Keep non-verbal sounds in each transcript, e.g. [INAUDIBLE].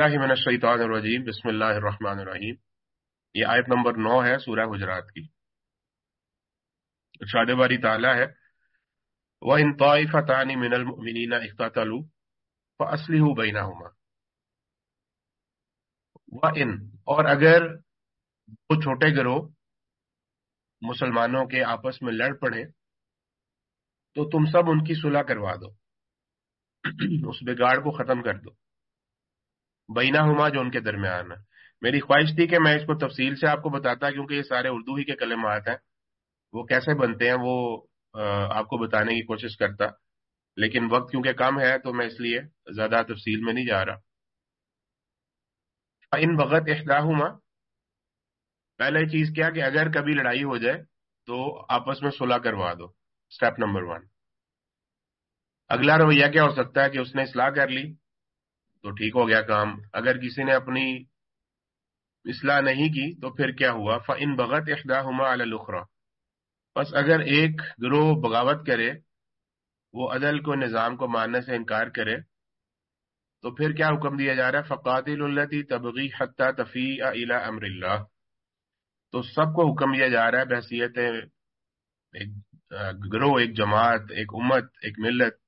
من الشیطان الرجیم، بسم اللہ الرحمن الرحیم۔ یہ آیت نمبر نو ہے سورہ حجرات کی۔ ارشاد باری تعالیٰ ہے، وَإِن طَائِفَتَانِ مِنَ الْمُؤْمِنِينَ اِخْتَتَلُوا فَأَصْلِحُوا بَيْنَهُمَا۔ وَإِن، اور اگر وہ چھوٹے گروہ مسلمانوں کے آپس میں لڑ پڑے، تو تم سب ان کی صلح کروا دو۔ [CLEARS THROAT] اس بگاڑ کو ختم کر دو۔ بینا ہما جو ان کے درمیان ہے۔ میری خواہش تھی کہ میں اس کو تفصیل سے آپ کو بتاتا کیونکہ یہ سارے اردو ہی کے کلمات ہیں۔ وہ کیسے بنتے ہیں وہ آپ کو بتانے کی کوشش کرتا۔ لیکن وقت کیونکہ کم ہے تو میں اس لیے زیادہ تفصیل میں نہیں جا رہا۔ ان بغت اخلاح پہلے چیز کیا کہ اگر کبھی لڑائی ہو جائے تو آپس میں صلح کروا دو۔ اسٹیپ نمبر ون اگلا رویہ کیا ہو سکتا ہے کہ اس نے اصلاح کر لی۔ تو ٹھیک ہو گیا کام۔ اگر کسی نے اپنی اصلاح نہیں کی تو پھر کیا ہوا؟ فن بغت اخدا ہما الخرا بس اگر ایک گروہ بغاوت کرے، وہ عدل کو، نظام کو ماننے سے انکار کرے، تو پھر کیا حکم دیا جا رہا ہے؟ فقات التی تبغی حتیٰ تفیع الا امر اللہ تو سب کو حکم دیا جا رہا ہے بحثیت ایک گروہ، ایک جماعت، ایک امت، ایک ملت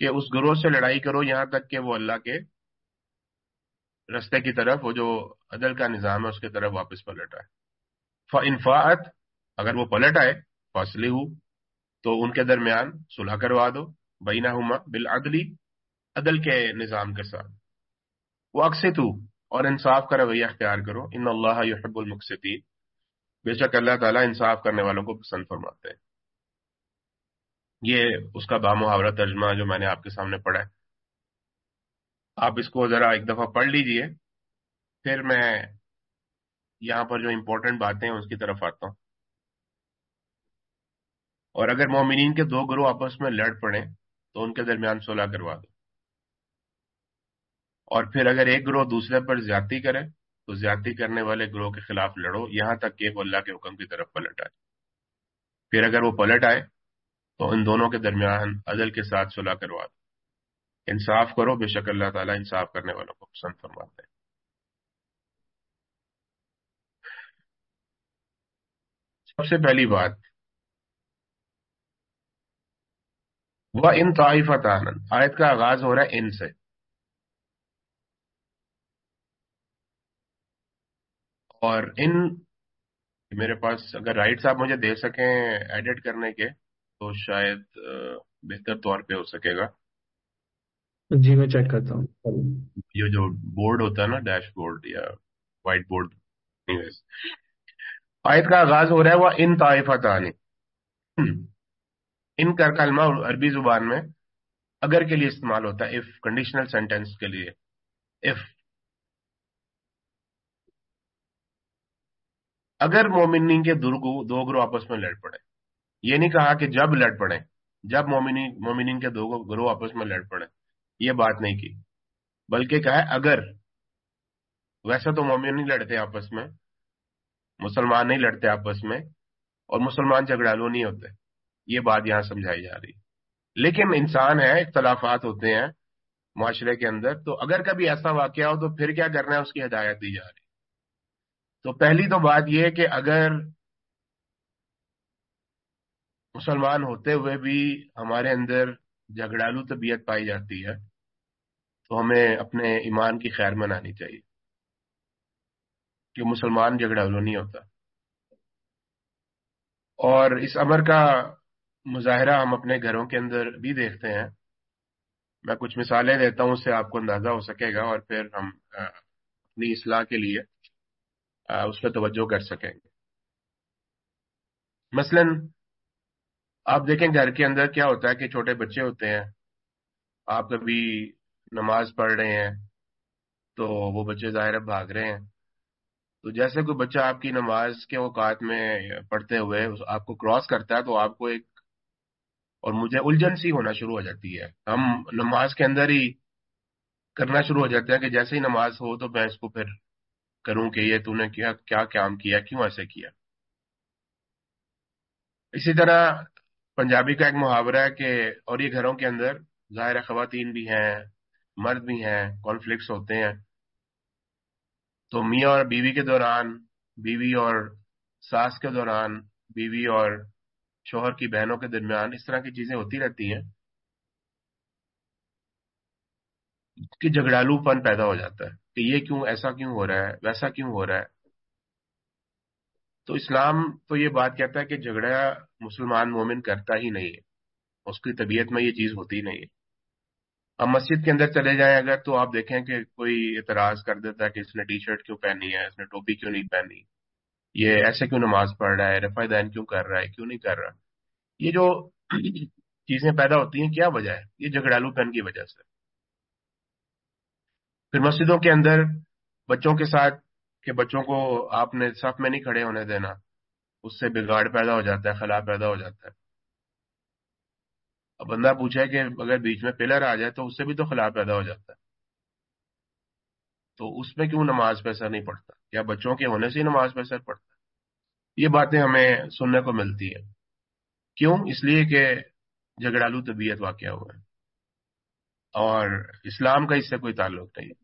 کہ اس گروہ سے لڑائی کرو، یہاں تک کہ وہ اللہ کے رستے کی طرف، وہ جو عدل کا نظام ہے، اس کی طرف واپس پلٹ آئے۔ فنفاعت اگر وہ پلٹ آئے فاصلے ہو تو ان کے درمیان صلح کروا دو بینا ہما بالعدلی عدل کے نظام کے ساتھ۔ وہ اکثر اور انصاف کا رویہ اختیار کرو۔ ان اللہ یحب المقصدین بے شک اللہ تعالیٰ انصاف کرنے والوں کو پسند فرماتے ہیں۔ یہ اس کا بامحاورہ ترجمہ جو میں نے آپ کے سامنے پڑھا ہے۔ آپ اس کو ذرا ایک دفعہ پڑھ لیجیے، پھر میں یہاں پر جو امپورٹنٹ باتیں ہیں اس کی طرف آتا ہوں۔ اور اگر مومنین کے دو گروہ آپس میں لڑ پڑیں، تو ان کے درمیان صلح کروا دو۔ اور پھر اگر ایک گروہ دوسرے پر زیادتی کرے، تو زیادتی کرنے والے گروہ کے خلاف لڑو، یہاں تک کہ وہ اللہ کے حکم کی طرف پلٹ آئے۔ پھر اگر وہ پلٹ آئے تو ان دونوں کے درمیان عدل کے ساتھ صلاح کروا دو۔ انصاف کرو، بے شک اللہ تعالیٰ انصاف کرنے والوں کو پسند فرماتے ہیں سب سے پہلی بات وہ ان طائفت آیت کا آغاز ہو رہا ہے ان سے۔ اور ان، میرے پاس اگر رائٹس آپ مجھے دے سکیں ایڈٹ کرنے کے۔ تو شاید بہتر طور پہ ہو سکے گا۔ جی میں چیک کرتا ہوں۔ یہ جو بورڈ ہوتا ہے نا ڈیش بورڈ یا وائٹ بورڈ آیت کا آغاز ہو رہا ہے وہ ان طائفت آنے ان کا کلمہ عربی زبان میں اگر کے لیے استعمال ہوتا ہے اف کنڈیشنل سینٹینس کے لیے۔ اف اگر مومنین کے دو گروہ آپس میں لڑ پڑے۔ یہ نہیں کہا کہ جب لڑ پڑے، جب مومنین کے دو گروہ آپس میں لڑ پڑے، یہ بات نہیں کی۔ بلکہ کہا ہے، اگر، ویسے تو مومن نہیں لڑتے آپس میں، مسلمان نہیں لڑتے آپس میں، اور مسلمان جھگڑالو نہیں ہوتے، یہ بات یہاں سمجھائی جا رہی۔ لیکن انسان ہے، اختلافات ہوتے ہیں معاشرے کے اندر، تو اگر کبھی ایسا واقعہ ہو تو پھر کیا کرنا ہے، اس کی ہدایت دی جا رہی۔ تو پہلی تو بات یہ کہ اگر مسلمان ہوتے ہوئے بھی ہمارے اندر جھگڑالو طبیعت پائی جاتی ہے، تو ہمیں اپنے ایمان کی خیر منانی چاہیے کہ مسلمان جھگڑالو نہیں ہوتا۔ اور اس امر کا مظاہرہ ہم اپنے گھروں کے اندر بھی دیکھتے ہیں۔ میں کچھ مثالیں دیتا ہوں اس سے آپ کو اندازہ ہو سکے گا اور پھر ہم اپنی اصلاح کے لیے اس پہ توجہ کر سکیں گے۔ مثلاً آپ دیکھیں گھر کے اندر کیا ہوتا ہے کہ چھوٹے بچے ہوتے ہیں، آپ کبھی نماز پڑھ رہے ہیں تو وہ بچے ظاہر بھاگ رہے ہیں۔ تو جیسے کوئی بچہ آپ کی نماز کے اوقات میں پڑھتے ہوئے آپ کو کراس کرتا ہے تو آپ کو ایک اور مجھے الجھن سی ہونا شروع ہو جاتی ہے۔ ہم نماز کے اندر ہی کرنا شروع ہو جاتے ہیں کہ جیسے ہی نماز ہو تو میں اس کو پھر کروں کہ یہ تو نے کیا کیا کام کیا، کیوں ایسے کیا؟ اسی طرح پنجابی کا ایک محاورہ ہے کہ اور یہ گھروں کے اندر ظاہر خواتین بھی ہیں، مرد بھی ہیں کانفلکٹس ہوتے ہیں۔ تو میاں اور بیوی کے دوران، بیوی اور ساس کے دوران، بیوی اور شوہر کی بہنوں کے درمیان اس طرح کی چیزیں ہوتی رہتی ہیں کہ جھگڑالو پن پیدا ہو جاتا ہے کہ یہ کیوں ایسا کیوں ہو رہا ہے، ویسا کیوں ہو رہا ہے۔ تو اسلام تو یہ بات کہتا ہے کہ جھگڑا مسلمان مومن کرتا ہی نہیں ہے۔ اس کی طبیعت میں یہ چیز ہوتی نہیں ہے۔ اب مسجد کے اندر چلے جائیں اگر تو آپ دیکھیں کہ کوئی اعتراض کر دیتا ہے کہ اس نے ٹی شرٹ کیوں پہنی ہے، اس نے ٹوپی کیوں نہیں پہنی؟ یہ ایسے کیوں نماز پڑھ رہا ہے؟ رفا دین کیوں کر رہا ہے؟ کیوں نہیں کر رہا؟ یہ جو [CLEARS THROAT] چیزیں پیدا ہوتی ہیں، کیا وجہ ہے؟ یہ جھگڑالو پن کی وجہ سے۔ پھر مسجدوں کے اندر بچوں کے ساتھ کہ بچوں کو آپ نے صف میں نہیں کھڑے ہونے دینا، اس سے بگاڑ پیدا ہو جاتا ہے خلا پیدا ہو جاتا ہے۔ اب بندہ پوچھا کہ اگر بیچ میں پلر آ جائے تو اس سے بھی تو خلا پیدا ہو جاتا ہے۔ تو اس میں کیوں نماز پہ اثر نہیں پڑتا؟ یا بچوں کے ہونے سے ہی نماز پہ اثر پڑتا ہے؟ یہ باتیں ہمیں سننے کو ملتی ہیں۔ کیوں؟ اس لیے کہ جھگڑالو طبیعت واقع ہوا ہے۔ اور اسلام کا اس سے کوئی تعلق نہیں۔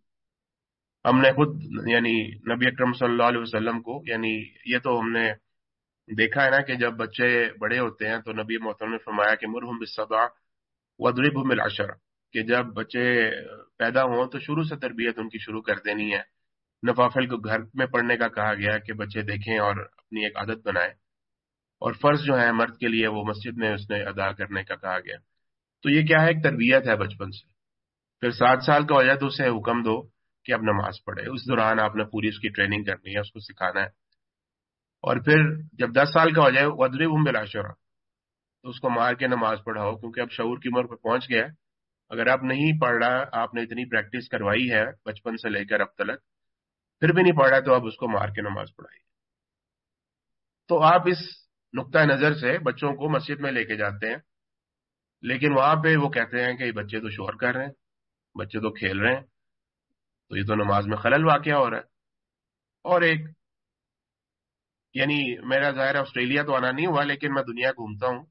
ہم نے خود یعنی نبی اکرم صلی اللہ علیہ وسلم کو یعنی یہ تو ہم نے دیکھا ہے نا کہ جب بچے بڑے ہوتے ہیں تو نبی محترم نے فرمایا کہ مرحم بصبا ودرب العشر، کہ جب بچے پیدا ہوں تو شروع سے تربیت ان کی شروع کر دینی ہے۔ نفافل کو گھر میں پڑھنے کا کہا گیا کہ بچے دیکھیں اور اپنی ایک عادت بنائیں۔ اور فرض جو ہے مرد کے لیے وہ مسجد میں اس نے ادا کرنے کا کہا گیا۔ تو یہ کیا ہے؟ ایک تربیت ہے بچپن سے۔ پھر سات سال کا ہو جائے تو اسے حکم دو کہ اب نماز پڑھے اس دوران آپ نے پوری اس کی ٹریننگ کرنی ہے اس کو سکھانا ہے۔ اور پھر جب دس سال کا ہو جائے ودری بم بلاشورا تو اس کو مار کے نماز پڑھاؤ کیونکہ اب شعور کی عمر پہ پہنچ گیا اگر آپ نہیں پڑھ رہا آپ نے اتنی پریکٹس کروائی ہے بچپن سے لے کر اب تلک پھر بھی نہیں پڑھ رہا تو آپ اس کو مار کے نماز پڑھائیے۔ تو آپ اس نقطۂ نظر سے بچوں کو مسجد میں لے کے جاتے ہیں لیکن وہاں پہ وہ کہتے ہیں کہ بچے تو شور کر رہے ہیں بچے تو کھیل رہے ہیں۔ تو یہ تو نماز میں خلل واقع ہو رہا ہے۔ اور ایک یعنی میرا ظاہر آسٹریلیا تو آنا نہیں ہوا، لیکن میں دنیا گھومتا ہوں۔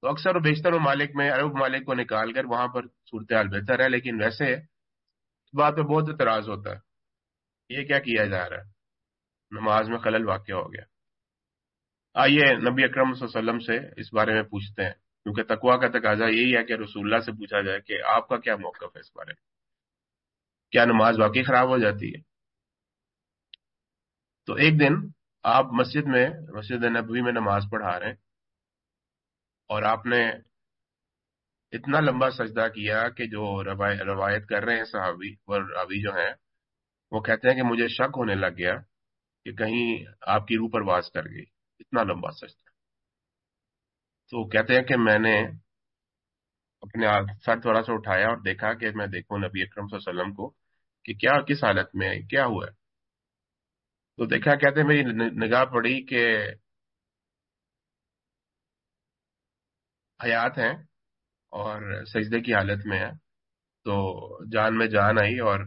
تو اکثر و بیشتر ممالک میں، عرب ممالک کو نکال کر وہاں پر صورتحال بہتر ہے، لیکن ویسے بات پہ بہت اعتراض ہوتا ہے۔ یہ کیا کیا جا رہا ہے؟ نماز میں خلل واقع ہو گیا۔ آئیے نبی اکرم صلی اللہ علیہ وسلم سے اس بارے میں پوچھتے ہیں، کیونکہ تقوا کا تقاضا یہی ہے کہ رسول اللہ سے پوچھا جائے کہ آپ کا کیا موقف ہے اس بارے میں؟ کیا نماز واقعی خراب ہو جاتی ہے؟ تو ایک دن آپ مسجد میں، مسجد نبوی میں نماز پڑھا رہے ہیں اور آپ نے اتنا لمبا سجدہ کیا کہ جو روایت کر رہے ہیں صحابی اور راوی جو ہیں، وہ کہتے ہیں کہ مجھے شک ہونے لگ گیا کہ کہیں آپ کی روح پرواز کر گئی۔ اتنا لمبا سجدہ۔ تو کہتے ہیں کہ میں نے اپنے سر تھوڑا سا اٹھایا اور دیکھا کہ میں دیکھوں نبی اکرم صلی اللہ علیہ وسلم کو کہ کیا، کس حالت میں، کیا ہوا ہے؟ تو دیکھا، کہتے ہیں، میری نگاہ پڑی کہ حیات ہیں اور سجدے کی حالت میں ہے تو جان میں جان آئی اور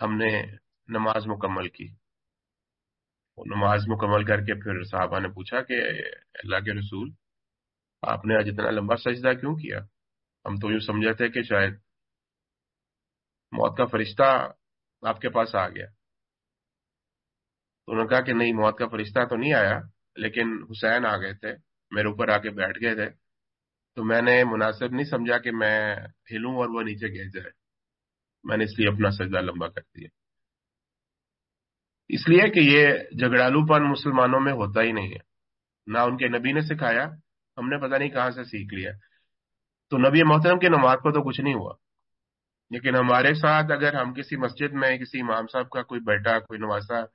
ہم نے نماز مکمل کی۔ نماز مکمل کر کے پھر صحابہ نے پوچھا کہ اللہ کے رسول آپ نے آج اتنا لمبا سجدہ کیوں کیا؟ ہم تو یوں سمجھے تھے کہ شاید موت کا فرشتہ آپ کے پاس آ گیا۔ تو انہوں نے کہا کہ نہیں، موت کا فرشتہ تو نہیں آیا، لیکن حسین آ گئے تھے، میرے اوپر آ کے بیٹھ گئے تھے۔ تو میں نے مناسب نہیں سمجھا کہ میں ہلوں اور وہ نیچے گر جائے میں نے اس لیے اپنا سجدہ لمبا کر دیا۔ اس لیے کہ یہ جھگڑالو پن مسلمانوں میں ہوتا ہی نہیں ہے۔ نہ ان کے نبی نے سکھایا ہم نے پتہ نہیں کہاں سے سیکھ لیا۔ تو نبی محترم کے نماز کو تو کچھ نہیں ہوا۔ لیکن ہمارے ساتھ اگر ہم کسی مسجد میں کسی امام صاحب کا کوئی بیٹا، کوئی نواسا،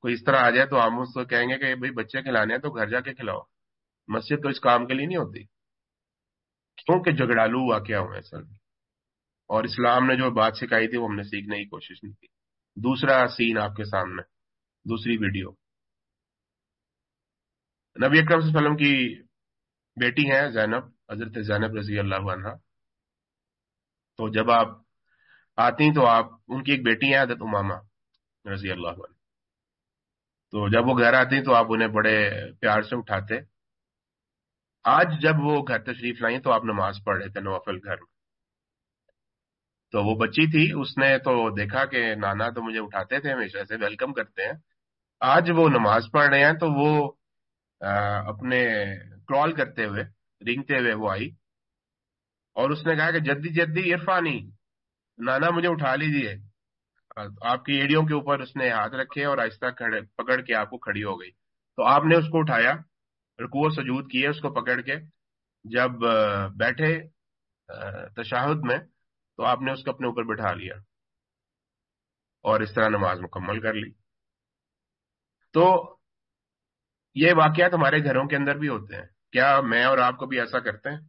کوئی اس طرح آ جائے تو ہم اس کو کہیں گے کہ بھائی بچے کھلانے ہیں تو گھر جا کے کھلاؤ۔ مسجد تو اس کام کے لیے نہیں ہوتی۔ کیونکہ جھگڑالو واقعہ ہوئے سر۔ اور اسلام نے جو بات سکھائی تھی وہ ہم نے سیکھنے کی کوشش نہیں کی۔ دوسرا سین آپ کے سامنے، دوسری ویڈیو۔ نبی اکرم صلی اللہ علیہ وسلم کی بیٹی ہیں زینب، حضرت زینب رضی اللہ عنہ۔ تو جب آپ آتی تو آپ، ان کی ایک بیٹی ہیں حضرت امامہ رضی اللہ عنہ۔ تو جب وہ گھر آتی تو آپ انہیں بڑے پیار سے اٹھاتے۔ آج جب وہ گھر تشریف لائیں تو آپ نماز پڑھ رہے تھے نوافل گھر میں۔ تو وہ بچی تھی، اس نے تو دیکھا کہ نانا تو مجھے اٹھاتے تھے ہمیشہ سے، ویلکم کرتے ہیں۔ آج وہ نماز پڑھ رہے ہیں تو وہ اپنے کرال کرتے ہوئے رینگتے ہوئے وہ آئی اور اس نے کہا کہ جدی جدی عرفانی، نانا مجھے اٹھا لیجیے آپ کی ایڑیوں کے اوپر اس نے ہاتھ رکھے اور آہستہ پکڑ کے آپ کو کھڑی ہو گئی۔ تو آپ نے اس کو اٹھایا رکوع سجود کیے اس کو پکڑ کے۔ جب بیٹھے تشاہد میں، تو آپ نے اس کو اپنے اوپر بٹھا لیا اور اس طرح نماز مکمل کر لی۔ تو یہ واقعات ہمارے گھروں کے اندر بھی ہوتے ہیں۔ کیا میں اور آپ کو بھی ایسا کرتے ہیں؟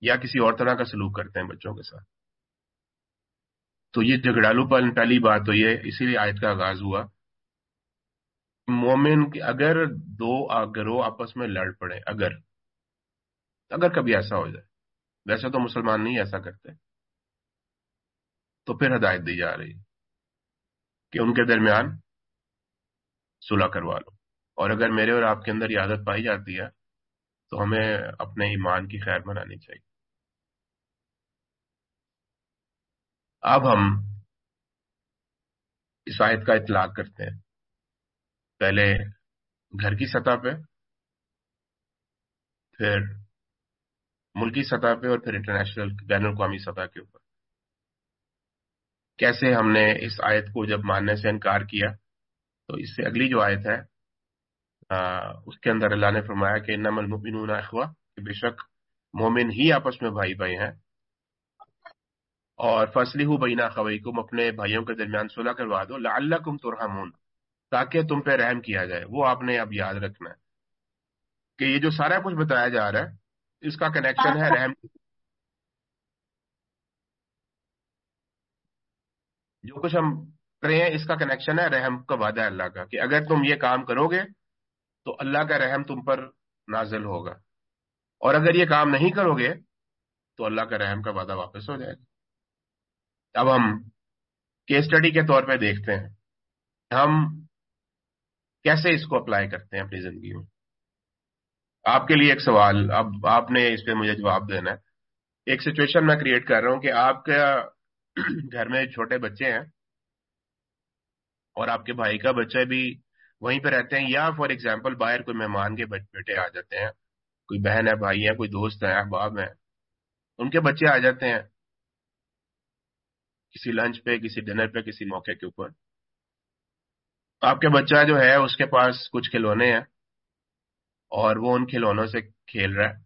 یا کسی اور طرح کا سلوک کرتے ہیں بچوں کے ساتھ؟ تو یہ جھگڑالو پن پہلی بات تو یہ اسی لیے آیت کا آغاز ہوا۔ مومن اگر دو گروہ آپس میں لڑ پڑے اگر اگر کبھی ایسا ہو جائے، ویسے تو مسلمان نہیں ایسا کرتے۔ تو پھر ہدایت دی جا رہی کہ ان کے درمیان صلح کروا لو۔ اور اگر میرے اور آپ کے اندر یہ عادت پائی جاتی ہے، تو ہمیں اپنے ایمان کی خیر منانی چاہیے۔ اب ہم اس آیت کا اطلاق کرتے ہیں۔ پہلے گھر کی سطح پہ، پھر ملکی سطح پہ اور پھر انٹرنیشنل بین الاقوامی سطح کے اوپر۔ کیسے ہم نے اس آیت کو جب ماننے سے انکار کیا، تو اس سے اگلی جو آیت ہے اس کے اندر اللہ نے فرمایا کہ نم المبین اخوا کہ بے شک مومن ہی آپس میں بھائی بھائی ہیں۔ اور فصلی ہو بینا خوئی کم اپنے بھائیوں کے درمیان صلح کروا دو اللہ کم ترحمون، تاکہ تم پہ رحم کیا جائے۔ وہ آپ نے اب یاد رکھنا ہے کہ یہ جو سارا کچھ بتایا جا رہا ہے، اس کا کنیکشن ہے رحم۔ جو کچھ ہم کرے ہیں، اس کا کنیکشن ہے رحم کا وعدہ ہے اللہ کا، کہ اگر تم یہ کام کرو گے تو اللہ کا رحم تم پر نازل ہوگا۔ اور اگر یہ کام نہیں کرو گے، تو اللہ کا رحم کا وعدہ واپس ہو جائے گا۔ اب ہم کیس اسٹڈی کے طور پہ دیکھتے ہیں۔ ہم کیسے اس کو اپلائی کرتے ہیں اپنی زندگی میں؟ آپ کے لیے ایک سوال۔ اب آپ نے اس پہ مجھے جواب دینا ہے۔ ایک سچویشن میں کریٹ کر رہا ہوں کہ آپ کا گھر میں چھوٹے بچے ہیں اور آپ کے بھائی کا بچہ بھی وہیں پہ رہتے ہیں یا فار ایگزامپل باہر کوئی مہمان کے بیٹے آ جاتے ہیں، کوئی بہن ہے، بھائی ہے، کوئی دوست ہے، احباب ہیں، ان کے بچے آ جاتے ہیں کسی لنچ پہ، کسی ڈنر پہ، کسی موقع کے اوپر۔ آپ کے بچہ جو ہے، اس کے پاس کچھ کھلونے ہیں اور وہ ان کھلونوں سے کھیل رہا ہے۔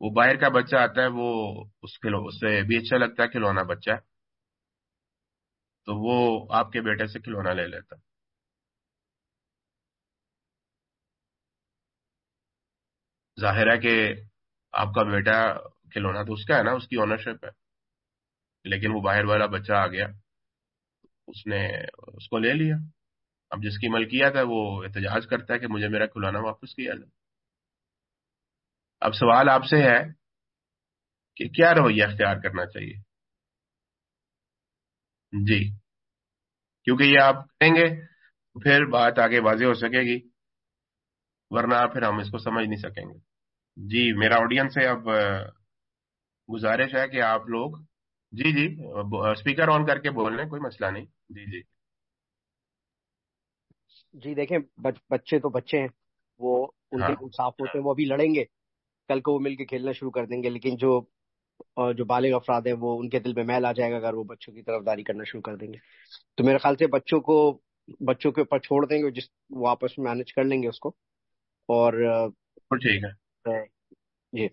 وہ باہر کا بچہ آتا ہے، وہ اس سے بھی اچھا لگتا ہے، کھلونا بچہ۔ تو وہ آپ کے بیٹے سے کھلونا لے لیتا ظاہر ہے کہ آپ کا بیٹا کھلونا تو اس کا ہے نا، اس کی اونرشپ ہے۔ لیکن وہ باہر والا بچہ آ گیا، اس نے اس کو لے لیا۔ اب جس کی ملکیت ہے، وہ احتجاج کرتا ہے کہ مجھے میرا کھلانا واپس کیا جائے۔ اب سوال آپ سے ہے کہ کیا رویہ اختیار کرنا چاہیے؟ جی۔ کیونکہ یہ آپ کہیں گے، پھر بات آگے واضح ہو سکے گی، ورنہ پھر ہم اس کو سمجھ نہیں سکیں گے۔ جی میرا آڈینس ہے اب گزارش ہے کہ آپ لوگ جی جی اسپیکر آن کر کے بول رہے ہیں کوئی مسئلہ نہیں۔ جی جی۔ جی دیکھیں بچے تو بچے ہیں۔ وہ ان کے ہاں۔ صاف ہوتے ہیں وہ ابھی لڑیں گے کل کو وہ مل کے کھیلنا شروع کر دیں گے لیکن جو جو بالغ افراد ہیں وہ ان کے دل میں میل آ جائے گا اگر وہ بچوں کی طرف داری کرنا شروع کر دیں گے۔ تو میرے خیال سے بچوں کو بچوں کے اوپر چھوڑ دیں گے جس وہ آپس میں مینج کر لیں گے اس کو۔ اور ٹھیک ہے۔ جی۔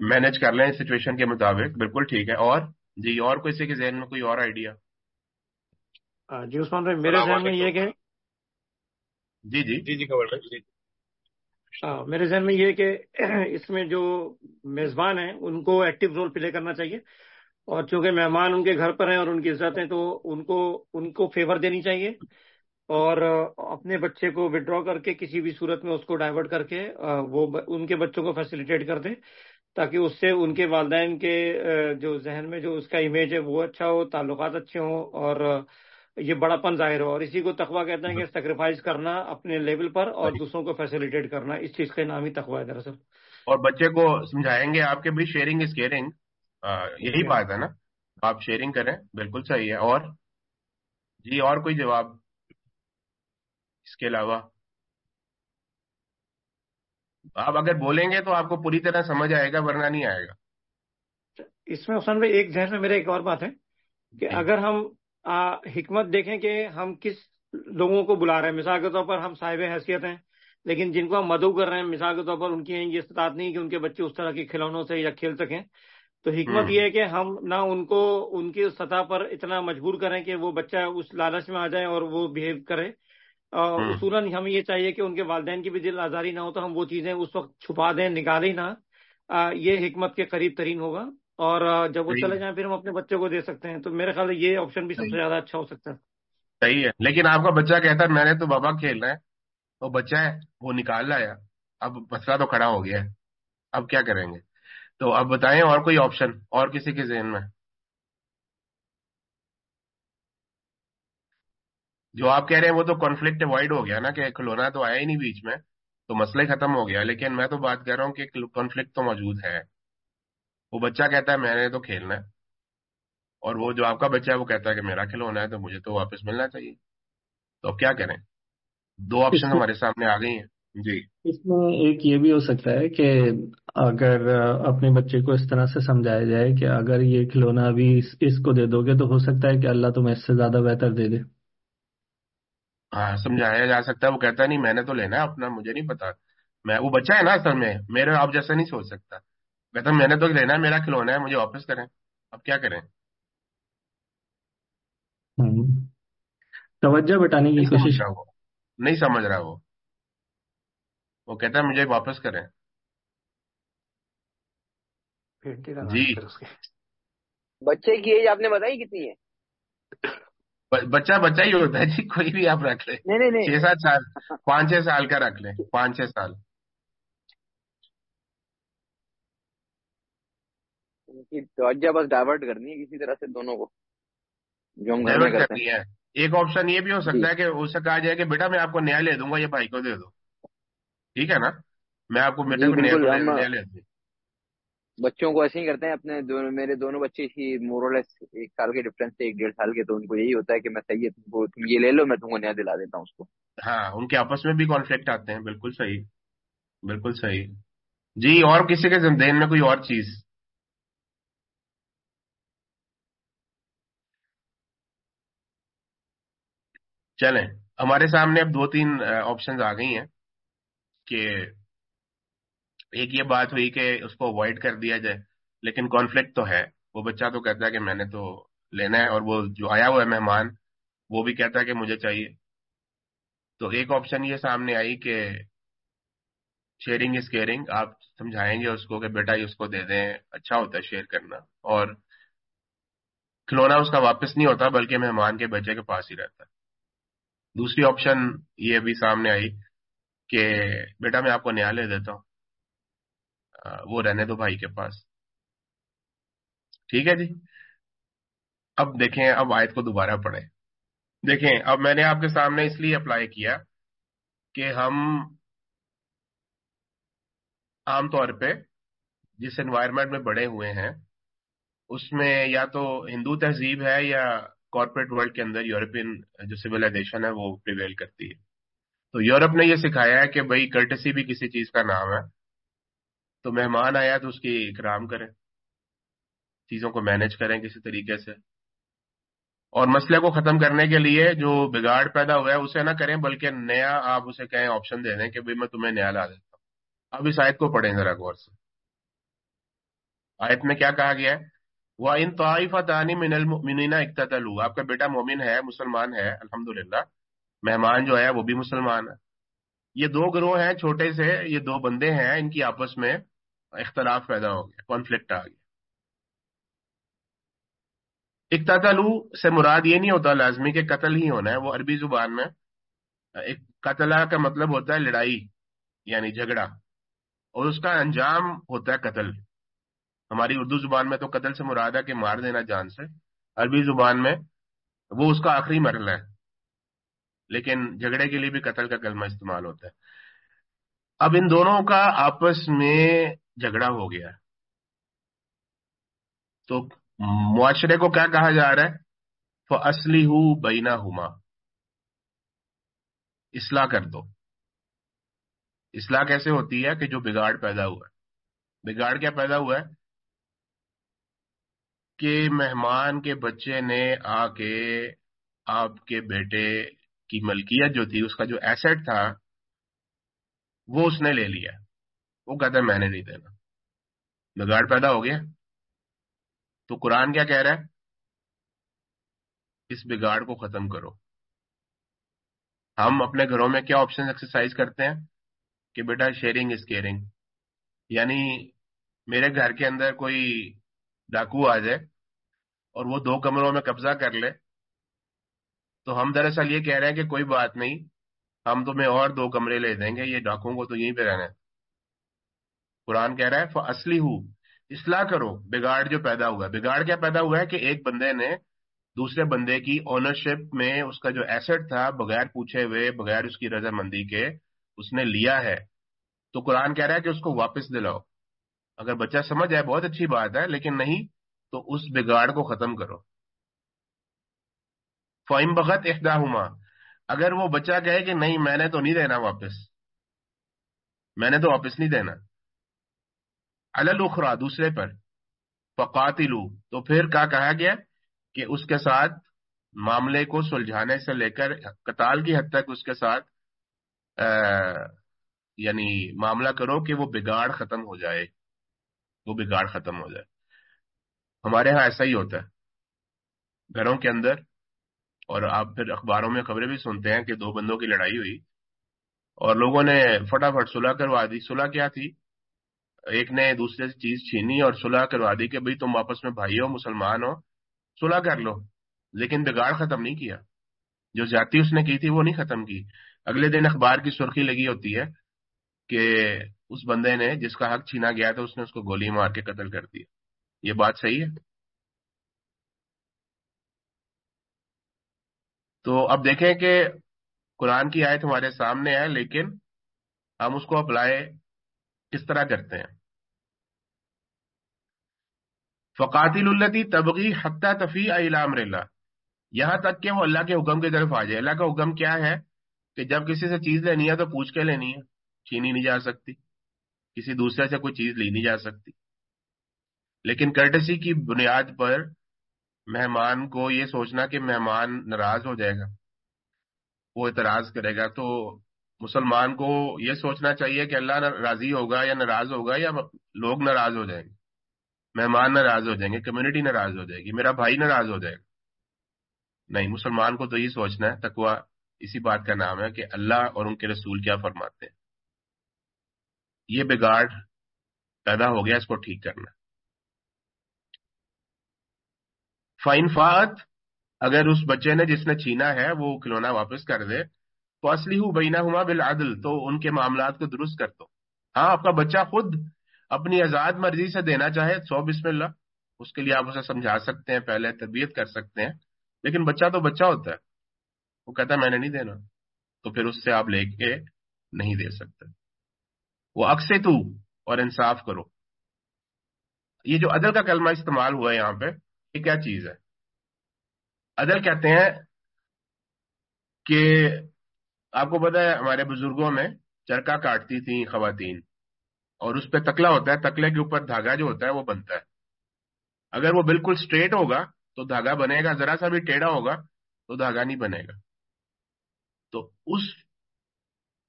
مینج کر لیں سچویشن کے مطابق بالکل ٹھیک ہے۔ اور جی اور کسی کے ذہن میں کوئی اور آئیڈیا جی عثمان بھائی میرے ذہن میں یہ کہ جی جی۔ جی جی جی۔ میرے ذہن میں یہ کہ اس میں جو میزبان ہیں ان کو ایکٹیو رول پلے کرنا چاہیے۔ اور چونکہ مہمان ان کے گھر پر ہیں اور ان کی عزت ہیں تو ان کو ان کو فیور دینی چاہیے۔ اور اپنے بچے کو ودرا کر کے کسی بھی صورت میں اس کو ڈائیورٹ کر کے وہ ان کے بچوں کو فیسیلیٹیٹ کر دیں تاکہ اس سے ان کے والدین کے جو ذہن میں جو اس کا امیج ہے وہ اچھا ہو تعلقات اچھے ہوں اور یہ بڑا پن ظاہر ہو۔ اور اسی کو تخوا کہتے ہیں کہ سیکریفائز کرنا اپنے لیول پر اور دوسروں کو فیسیلیٹیٹ کرنا اس چیز کا نام ہی تخوا ہے دراصل۔ اور بچے کو سمجھائیں گے آپ کے بھی شیئرنگ از کیئرنگ یہی بات ہے نا آپ شیئرنگ کریں بالکل صحیح ہے۔ اور جی اور کوئی جواب؟ اس کے علاوہ۔ آپ اگر بولیں گے تو آپ کو پوری طرح سمجھ آئے گا ورنہ نہیں آئے گا۔ اس میں حسن بھائی ایک ذہن میں میرے ایک اور بات ہے کہ جی۔ اگر ہم حکمت دیکھیں کہ ہم کس لوگوں کو بلا رہے ہیں مثال کے طور پر ہم صاحب حیثیت ہیں لیکن جن کو ہم مدعو کر رہے ہیں مثال کے طور پر ان کی یہ استطاعت نہیں کہ ان کے بچے اس طرح کے کھلونوں سے یا کھیل سکیں۔ تو حکمت یہ ہے کہ ہم نہ ان کو ان کی سطح پر اتنا مجبور کریں کہ وہ بچہ اس لالچ میں آ جائے اور وہ بہیو کرے۔ اصولاً ہمیں یہ چاہیے کہ ان کے والدین کی بھی دل آزاری نہ ہو تو ہم وہ چیزیں اس وقت چھپا دیں نکالیں نہ۔ یہ حکمت کے قریب ترین ہوگا۔ اور جب وہ چلے جائیں پھر ہم اپنے بچے کو دے سکتے ہیں۔ تو میرے خیال یہ آپشن بھی سب سے زیادہ اچھا ہو سکتا ہے۔ صحیح ہے۔ لیکن آپ کا بچہ کہتا ہے میں نے تو بابا کھیلنا ہے۔ وہ بچہ ہے وہ نکال لایا اب مسئلہ تو کھڑا ہو گیا ہے۔ اب کیا کریں گے؟ تو اب بتائیں اور کوئی آپشن اور کسی کے ذہن میں؟ جو آپ کہہ رہے ہیں وہ تو کانفلکٹ اوائڈ ہو گیا نا کہ کھلونا تو آیا ہی نہیں بیچ میں تو مسئلہ ختم ہو گیا لیکن میں تو بات کر رہا ہوں کہ کانفلکٹ تو موجود ہے۔ وہ بچہ کہتا ہے میں نے تو کھیلنا ہے۔ اور وہ جو آپ کا بچہ ہے وہ کہتا ہے کہ میرا کھلونا ہے تو مجھے تو واپس ملنا چاہیے۔ تو اب کیا کریں؟ دو آپشن ہمارے سامنے آ گئی ہیں۔ جی۔ اس میں ایک یہ بھی ہو سکتا ہے کہ اگر اپنے بچے کو اس طرح سے سمجھایا جائے کہ اگر یہ کھلونا ابھی اس کو دے دو گے تو ہو سکتا ہے کہ اللہ تمہیں اس سے زیادہ بہتر دے دے۔ ہاں سمجھایا جا سکتا ہے وہ کہتا نہیں میں نے تو لینا ہے اپنا مجھے نہیں پتا۔ میں وہ بچہ ہے نا اصل میں میرے آپ جیسا نہیں سوچ سکتا۔ کہتا میں نے تو لینا ہے میرا کھلونا ہے مجھے واپس کریں۔ اب کیا کریں؟ توجہ بٹانے کی کوشش۔ نہیں سمجھ رہا وہ۔ وہ کہتا ہے مجھے واپس کریں۔ جی۔ بچے کی ایج آپ نے بتائی کتنی ہے؟ بچہ بچہ ہی ہوتا ہے جی کوئی بھی آپ رکھ لیں۔ چھ سات سال پانچ چھ سال کا رکھ لیں۔ پانچ چھ سال۔ توجہ بس ڈائیورٹ کرنی ہے کسی طرح سے دونوں کو جو ہم ڈائیورٹ کرنی ہے۔ ایک آپشن یہ بھی ہو سکتا ہے کہ اس سے کہا جائے کہ بیٹا میں آپ کو نیا لے دوں گا یہ بھائی کو دے دو۔ ٹھیک ہے نا؟ میں آپ کو بیٹے کو نیا لے دوں۔ بچوں کو ایسے ہی کرتے ہیں، اپنے دونوں، میرے دونوں بچے ہی مورولس ایک سال کے ڈفرینس سے ایک ڈیڑھ سال کے، تو ان کو یہی ہوتا ہے کہ میں صحیح ہے، تم کو، تم یہ لے لو، میں تم کو نیا دلا دیتا ہوں اس کو۔ ہاں ان کے آپس میں بھی کانفلکٹ آتے ہیں، بالکل صحیح بالکل صحیح۔ جی اور کسی کے ذہن میں کوئی اور چیز؟ چلیں، ہمارے سامنے اب دو تین آپشن آ گئی ہیں کہ ایک یہ بات ہوئی کہ اس کو اوائڈ کر دیا جائے، لیکن کانفلکٹ تو ہے۔ وہ بچہ تو کہتا ہے کہ میں نے تو لینا ہے اور وہ جو آیا ہوا ہے مہمان، وہ بھی کہتا ہے کہ مجھے چاہیے۔ تو ایک آپشن یہ سامنے آئی کہ شیئرنگ از کیئرنگ آپ سمجھائیں گے اس کو کہ بیٹا اس کو دے دیں اچھا ہوتا ہے شیئر کرنا۔ اور کھلونا اس کا واپس نہیں ہوتا، بلکہ مہمان کے بچے کے پاس ہی رہتا۔ دوسری آپشن یہ بھی سامنے آئی کہ بیٹا میں آپ کو نیا لے دیتا ہوں۔ وہ رہنے دو بھائی کے پاس۔ ٹھیک ہے جی؟ اب دیکھیں، اب آیت کو دوبارہ پڑھیں۔ دیکھیں، اب میں نے آپ کے سامنے اس لیے اپلائی کیا کہ ہم عام طور پہ جس انوائرمنٹ میں بڑے ہوئے ہیں، اس میں یا تو ہندو تہذیب ہے یا کارپوریٹ ورلڈ کے اندر یورپین جو سویلائزیشن ہے، وہ پریویل کرتی ہے۔ تو یورپ نے یہ سکھایا ہے کہ بھائی کرٹسی بھی کسی چیز کا نام ہے۔ تو مہمان آیا تو اس کی اکرام کریں، چیزوں کو مینج کریں کسی طریقے سے۔ اور مسئلے کو ختم کرنے کے لیے جو بگاڑ پیدا ہوا ہے، اسے نہ کریں، بلکہ نیا آپ اسے کہیں آپشن دے دیں کہ بھائی میں تمہیں نیا لا دیتا ہوں۔ اب اس آیت کو پڑھیں ذرا غور سے۔ آیت میں کیا کہا گیا ہے؟ وہ ان طائفہ تانی من المؤمنین اقتتلوا۔ آپ کا بیٹا مومن ہے، مسلمان ہے، الحمدللہ۔ مہمان جو ہے، وہ بھی مسلمان ہے۔ یہ دو گروہ ہیں، چھوٹے سے، یہ دو بندے ہیں ان کی آپس میں۔ اختلاف پیدا ہو گیا کانفلکٹ آ گیا۔ اقتتلو سے مراد یہ نہیں ہوتا لازمی کہ قتل ہی ہونا ہے، وہ عربی زبان میں ایک قتل کا مطلب ہوتا ہے لڑائی یعنی جھگڑا۔ اور اس کا انجام ہوتا ہے قتل۔ ہماری اردو زبان میں تو قتل سے مراد ہے کہ مار دینا جان سے۔ عربی زبان میں وہ اس کا آخری مرحلہ ہے۔ لیکن جھگڑے کے لیے بھی قتل کا کلمہ استعمال ہوتا ہے۔ اب ان دونوں کا آپس میں جھگڑا ہو گیا تو معاشرے کو کیا کہا جا رہا ہے؟ وہ اصلی ہوں بینا ہوما اصلاح کر دو۔ اصلاح کیسے ہوتی ہے کہ جو بگاڑ پیدا ہوا ہے؟ بگاڑ کیا پیدا ہوا ہے؟ کہ مہمان کے بچے نے آ کے آپ کے بیٹے کی ملکیت جو تھی، اس کا جو ایسٹ تھا، وہ اس نے لے لیا۔ وہ کہتا ہے میں نے نہیں دینا۔ بگاڑ پیدا ہو گیا۔ تو قرآن کیا کہہ رہا ہے؟ اس بگاڑ کو ختم کرو۔ ہم اپنے گھروں میں کیا آپشن ایکسرسائز کرتے ہیں؟ کہ بیٹا شیئرنگ از کیئرنگ یعنی میرے گھر کے اندر کوئی ڈاکو آ جائے اور وہ دو کمروں میں قبضہ کر لے، تو ہم دراصل یہ کہہ رہے ہیں کہ کوئی بات نہیں، ہم تمہیں اور دو کمرے لے دیں گے، یہ ڈاکوں کو تو یہیں پہ رہنا ہے۔ قرآن کہہ رہا ہے اصلی ہوں اصلاح کرو، بگاڑ جو پیدا ہوا۔ ہے بگاڑ کیا پیدا ہوا ہے کہ ایک بندے نے دوسرے بندے کی اونرشپ میں اس کا جو ایسٹ تھا، بغیر پوچھے ہوئے، بغیر اس کی رضامندی کے اس نے لیا ہے۔ تو قرآن کہہ رہا ہے کہ اس کو واپس دلاؤ۔ اگر بچہ سمجھ آئے، بہت اچھی بات ہے، لیکن نہیں، تو اس بگاڑ کو ختم کرو۔ فائم بغت احدا اگر وہ بچہ کہے کہ نہیں، میں نے تو نہیں دینا واپس۔ میں نے تو واپس نہیں دینا۔ الخرا دوسرے پر۔ فقاتلو تو پھر کیا کہا گیا؟ کہ اس کے ساتھ معاملے کو سلجھانے سے لے کر، قتال کی حد تک اس کے ساتھ یعنی معاملہ کرو کہ وہ بگاڑ ختم ہو جائے۔ وہ بگاڑ ختم ہو جائے۔ ہمارے ہاں ایسا ہی ہوتا ہے۔ گھروں کے اندر، اور آپ پھر اخباروں میں خبریں بھی سنتے ہیں کہ دو بندوں کی لڑائی ہوئی، اور لوگوں نے فٹافٹ صلح کروا دی۔ صلح کیا تھی؟ ایک نے دوسرے سے چیز چھینی اور صلح کروا دی کہ بھئی تم آپس میں بھائی ہو، مسلمان ہو، صلح کر لو۔ لیکن بگاڑ ختم نہیں کیا۔ جو زیادتی اس نے کی تھی وہ نہیں ختم کی۔ اگلے دن اخبار کی سرخی لگی ہوتی ہے کہ اس بندے نے جس کا حق چھینا گیا تھا، اس نے اس کو گولی مار کے قتل کر دیا۔ یہ بات صحیح ہے؟ تو اب دیکھیں کہ قرآن کی آیت ہمارے سامنے ہے، لیکن ہم اس کو اپلائی کس طرح کرتے ہیں۔ فقاتل التی تبغی حتہ تفیع علام اللہ یہاں تک کہ وہ اللہ کے حکم کی طرف آ جائے۔ اللہ کا حکم کیا ہے کہ جب کسی سے چیز لینی ہے تو پوچھ کے لینی ہے، چھینی نہیں جا سکتی۔ کسی دوسرے سے کوئی چیز لی نہیں جا سکتی۔ لیکن کرٹسی کی بنیاد پر مہمان کو یہ سوچنا کہ مہمان ناراض ہو جائے گا، وہ اعتراض کرے گا تو مسلمان کو یہ سوچنا چاہیے کہ اللہ راضی ہوگا یا ناراض ہوگا یا لوگ ناراض ہو جائیں گے، مہمان ناراض ہو جائیں گے کمیونٹی ناراض ہو جائے گی، میرا بھائی ناراض ہو جائے گا۔ نہیں، مسلمان کو تو یہ سوچنا ہے تکوا اسی بات کا نام ہے کہ اللہ اور ان کے رسول کیا فرماتے ہیں۔ یہ بگاڑ پیدا ہو گیا، اس کو ٹھیک کرنا۔ فائن فات اگر اس بچے نے جس نے چھینا ہے، وہ کھلونا واپس کر دے۔ تو اصلی ہوں بینا ہوا بالعدل، تو ان کے معاملات کو درست کر دو۔ ہاں آپ کا بچہ خود اپنی آزاد مرضی سے دینا چاہے، سو بسم اللہ، اس کے لیے آپ اسے سمجھا سکتے ہیں، پہلے تربیت کر سکتے ہیں۔ لیکن بچہ تو بچہ ہوتا ہے، وہ کہتا ہے میں نے نہیں دینا، تو پھر اس سے آپ لے کے نہیں دے سکتے۔ وہ اکثر تو اور انصاف کرو۔ یہ جو عدل کا کلمہ استعمال ہوا ہے یہاں پہ، یہ کیا چیز ہے؟ عدل کہتے ہیں کہ آپ کو پتا ہے ہمارے بزرگوں میں چرکا کاٹتی تھیں خواتین اور اس پہ تکلا ہوتا ہے، تکلے کے اوپر دھاگا جو ہوتا ہے وہ بنتا ہے۔ اگر وہ بالکل اسٹریٹ ہوگا تو دھاگا بنے گا، ذرا سا بھی ٹیڑھا ہوگا تو دھاگا نہیں بنے گا۔ تو اس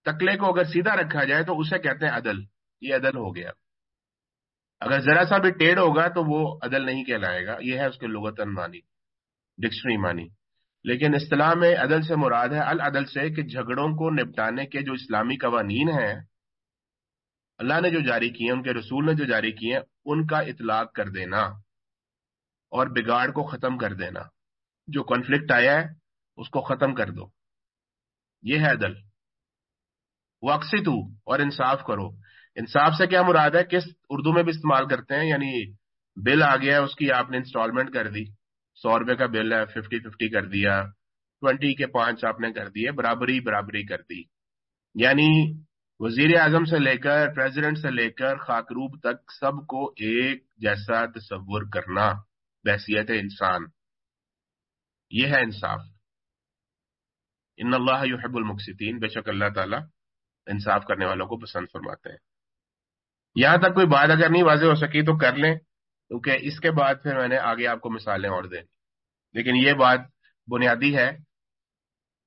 تکلے کو اگر سیدھا رکھا جائے تو اسے کہتے ہیں عدل، یہ عدل ہو گیا۔ اگر ذرا سا بھی ٹیڑھ ہوگا تو وہ عدل نہیں کہلائے گا۔ یہ ہے اس کے لغتن مانی ڈکشنری مانی لیکن اصطلاح میں عدل سے مراد ہے العدل سے کہ جھگڑوں کو نپٹانے کے جو اسلامی قوانین ہیں، اللہ نے جو جاری کیے، ان کے رسول نے جو جاری کیے ہیں ان کا اطلاق کر دینا اور بگاڑ کو ختم کر دینا۔ جو کانفلکٹ آیا ہے، اس کو ختم کر دو۔ یہ ہے عدل۔ وہ اکثر اور انصاف کرو۔ انصاف سے کیا مراد ہے؟ کس اردو میں بھی استعمال کرتے ہیں؟ یعنی بل آ گیا، اس کی آپ نے انسٹالمنٹ کر دی۔ سو روپے کا بل ہے، ففٹی ففٹی کر دیا، ٹوینٹی کے پانچ آپ نے کر دیے، برابری برابری کر دی۔ یعنی وزیر اعظم سے لے کر پریزیڈنٹ سے لے کر، خاکروب تک سب کو ایک جیسا تصور کرنا۔ بحثیت انسان۔ یہ ہے انصاف۔ ان اللہ یحب المقسطین۔ بے شک اللہ تعالیٰ انصاف کرنے والوں کو پسند فرماتے ہیں۔ یہاں تک کوئی بات اگر نہیں واضح ہو سکی تو کر لیں۔ کیونکہ اس کے بعد پھر میں نے آگے آپ کو مثالیں اور دیں۔ لیکن یہ بات بنیادی ہے۔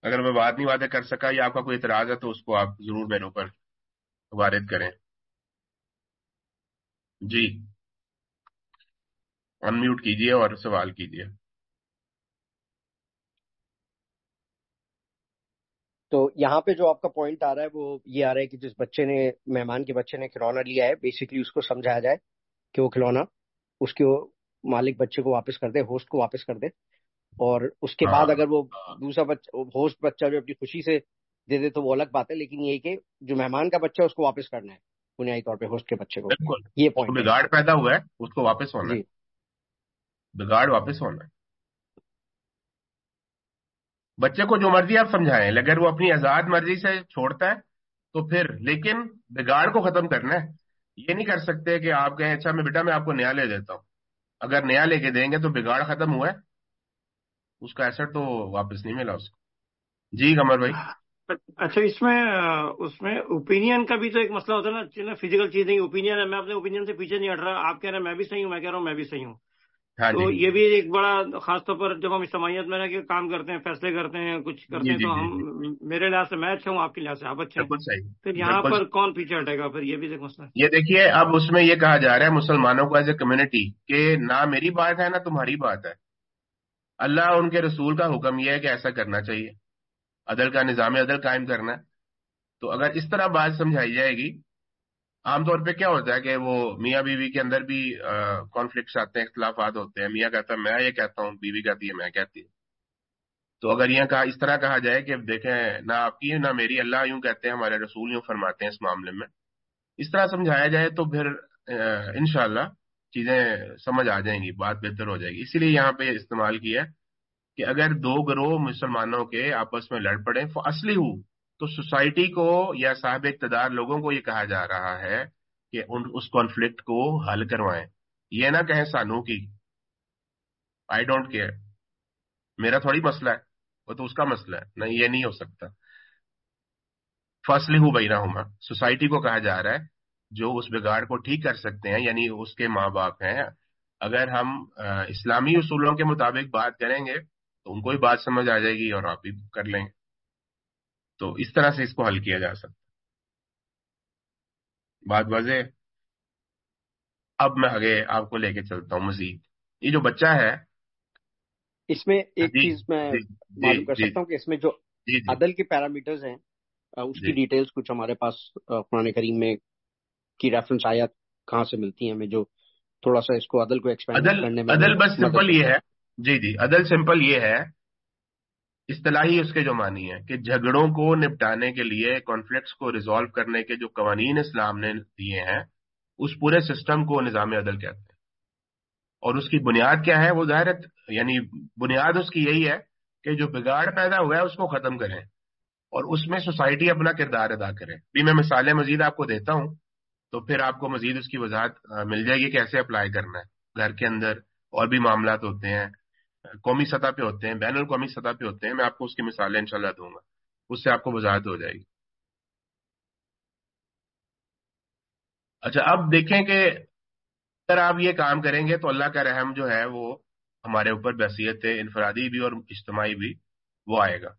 اگر میں بات نہیں واضح کر سکا یا آپ کا کوئی اعتراض ہے تو اس کو آپ ضرور میرے اوپر وارد کریں۔ جی۔ انمیوٹ کیجیے اور سوال کیجیے۔ تو یہاں پہ جو آپ کا پوائنٹ آ رہا ہے وہ یہ آ رہا ہے کہ جس بچے نے، مہمان کے بچے نے کھلونا لیا ہے بیسکلی اس کو سمجھایا جائے کہ وہ کھلونا اس کے مالک بچے کو واپس کر دے ہوسٹ کو واپس کر دے اور اس کے بعد ہاں۔ اگر وہ دوسرا بچہ ہوسٹ بچہ جو اپنی خوشی سے دے دے تو وہ الگ بات ہے لیکن یہ کہ جو مہمان کا بچہ ہے اس کو واپس کرنا ہے بنیادی طور پہ ہوسٹ کے بچے کو۔ یہ پوائنٹ بگاڑ پیدا ہوا ہے اس کو واپس ہونا ہے۔ جی۔ بگاڑ واپس ہونا ہے۔ بچے کو جو مرضی آپ سمجھائیں اگر وہ اپنی آزاد مرضی سے چھوڑتا ہے تو پھر لیکن بگاڑ کو ختم کرنا ہے۔ یہ نہیں کر سکتے کہ آپ کہیں اچھا میں بیٹا میں آپ کو نیا لے دیتا ہوں۔ اگر نیا لے کے دیں گے تو بگاڑ ختم ہوا ہے۔ اس کا ایسٹ تو واپس نہیں ملا اس کو۔ جی کمر بھائی۔ اچھا اس میں اس میں اوپینین کا بھی تو ایک مسئلہ ہوتا ہے نا۔ فزیکل چیز نہیں اوپینین ہے۔ میں اپنے اوپینین سے پیچھے نہیں ہٹ رہا۔ آپ کہہ رہے ہیں میں بھی صحیح ہوں، میں کہہ رہا ہوں میں بھی صحیح ہوں۔ تو جی۔ یہ بھی ایک بڑا خاص طور پر جب ہم اجتماعیت میں کہ کام کرتے ہیں فیصلے کرتے ہیں کچھ کرتے جی، ہیں جی، تو ہم میرے لحاظ سے میں اچھا ہوں آپ کے لحاظ سے آپ اچھے پھر یہاں پر کون پیچھے ہٹے گا؟ پھر یہ بھی ایک مسئلہ یہ دیکھیے اب اس میں یہ کہا جا رہا ہے مسلمانوں کو ایز اے کمیونٹی کہ نہ میری بات ہے نہ تمہاری بات ہے۔ اللہ ان کے رسول کا حکم یہ ہے کہ ایسا کرنا چاہیے۔ عدل کا نظام عدل قائم کرنا۔ ہے تو اگر اس طرح بات سمجھائی جائے گی عام طور پہ کیا ہوتا ہے کہ وہ میاں بیوی کے اندر بھی کانفلکٹس آتے ہیں، اختلافات ہوتے ہیں۔ میاں کہتا ہے، میں یہ کہتا ہوں، بیوی کہتی ہے، میں کہتی ہوں۔ تو اگر یہ کہا اس طرح کہا جائے کہ دیکھیں، نہ آپ کی نہ میری، اللہ یوں کہتے ہیں، ہمارے رسول یوں فرماتے ہیں اس معاملے میں۔ اس طرح سمجھایا جائے تو پھر انشاءاللہ چیزیں سمجھ آ جائیں گی، بات بہتر ہو جائے گی۔ اسی لیے یہاں پہ استعمال کیا کہ اگر دو گروہ مسلمانوں کے آپس میں لڑ پڑے اصلی ہو تو سوسائٹی کو یا صاحب اقتدار لوگوں کو یہ کہا جا رہا ہے کہ ان، اس کانفلکٹ کو حل کروائیں۔ یہ نہ کہیں سانو کی۔ آئی ڈونٹ کیئر میرا تھوڑی مسئلہ ہے۔ وہ تو اس کا مسئلہ ہے۔ نہیں، یہ نہیں ہو سکتا۔ فصل ہوں بہرا ہوں سوسائٹی کو کہا جا رہا ہے جو اس بگاڑ کو ٹھیک کر سکتے ہیں یعنی اس کے ماں باپ ہیں۔ اگر ہم اسلامی اصولوں کے مطابق بات کریں گے تو ان کو ہی بات سمجھ آ جائے گی اور آپ بھی کر لیں گے۔ تو اس طرح سے اس کو حل کیا جا سکتا بات واضح اب میں آگے آپ کو لے کے چلتا ہوں مزید۔ یہ جو بچہ ہے۔ اس میں ایک جی، چیز میں جی، جی، معلوم کر سکتا ہوں کہ اس میں جو عدل کے پیرامیٹرز ہیں اس کی ڈیٹیلز کچھ ہمارے پاس قرآن کریم میں کی ریفرنس آیات کہاں سے ملتی ہیں ہمیں جو تھوڑا سا اس کو عدل کو ایکسپینڈ کرنے میں عدل بس سمپل یہ ہے۔ جی جی عدل سمپل یہ ہے اصطلاحی اس کے جو معنی ہے کہ جھگڑوں کو نپٹانے کے لیے کانفلکٹس کو ریزالو کرنے کے جو قوانین اسلام نے دیے ہیں، اس پورے سسٹم کو نظام عدل کہتے ہیں۔ اور اس کی بنیاد کیا ہے وہ ظاہر یعنی بنیاد اس کی یہی ہے کہ جو بگاڑ پیدا ہوا ہے اس کو ختم کریں اور اس میں سوسائٹی اپنا کردار ادا کرے۔ بھی میں مثالیں مزید آپ کو دیتا ہوں تو پھر آپ کو مزید اس کی وضاحت مل جائے گی کیسے اپلائی کرنا ہے۔ گھر کے اندر اور بھی معاملات ہوتے ہیں۔ قومی سطح پہ ہوتے ہیں، بین الاقوامی سطح پہ ہوتے ہیں، میں آپ کو اس کی مثالیں انشاءاللہ دوں گا۔ اس سے آپ کو وضاحت ہو جائے گی۔ اچھا اب دیکھیں کہ اگر آپ یہ کام کریں گے تو اللہ کا رحم جو ہے وہ ہمارے اوپر بحثیت انفرادی بھی اور اجتماعی بھی وہ آئے گا۔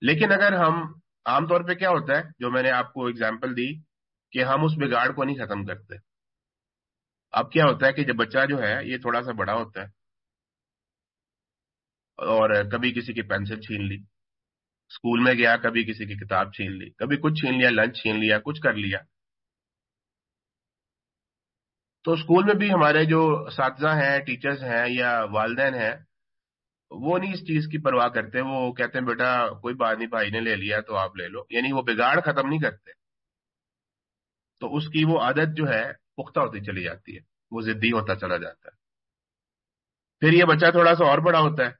لیکن اگر ہم، عام طور پہ کیا ہوتا ہے، جو میں نے آپ کو اگزامپل دی کہ ہم اس بگاڑ کو نہیں ختم کرتے۔ اب کیا ہوتا ہے کہ جب بچہ جو ہے، یہ تھوڑا سا بڑا ہوتا ہے، اور کبھی کسی کی پینسل چھین لی، اسکول میں گیا، کبھی کسی کی کتاب چھین لی، کبھی کچھ چھین لیا، لنچ چھین لیا، کچھ کر لیا۔ تو اسکول میں بھی ہمارے جو اساتذہ ہیں، ٹیچرز ہیں یا والدین ہیں، وہ نہیں اس چیز کی پرواہ کرتے، وہ کہتے ہیں، بیٹا، کوئی بات نہیں، بھائی نے لے لیا تو آپ لے لو یعنی وہ بگاڑ ختم نہیں کرتے۔ تو اس کی وہ عادت جو ہے پختہ ہوتی چلی جاتی ہے، وہ ضدی ہوتا چلا جاتا ہے۔ پھر یہ بچہ تھوڑا سا اور بڑا ہوتا ہے۔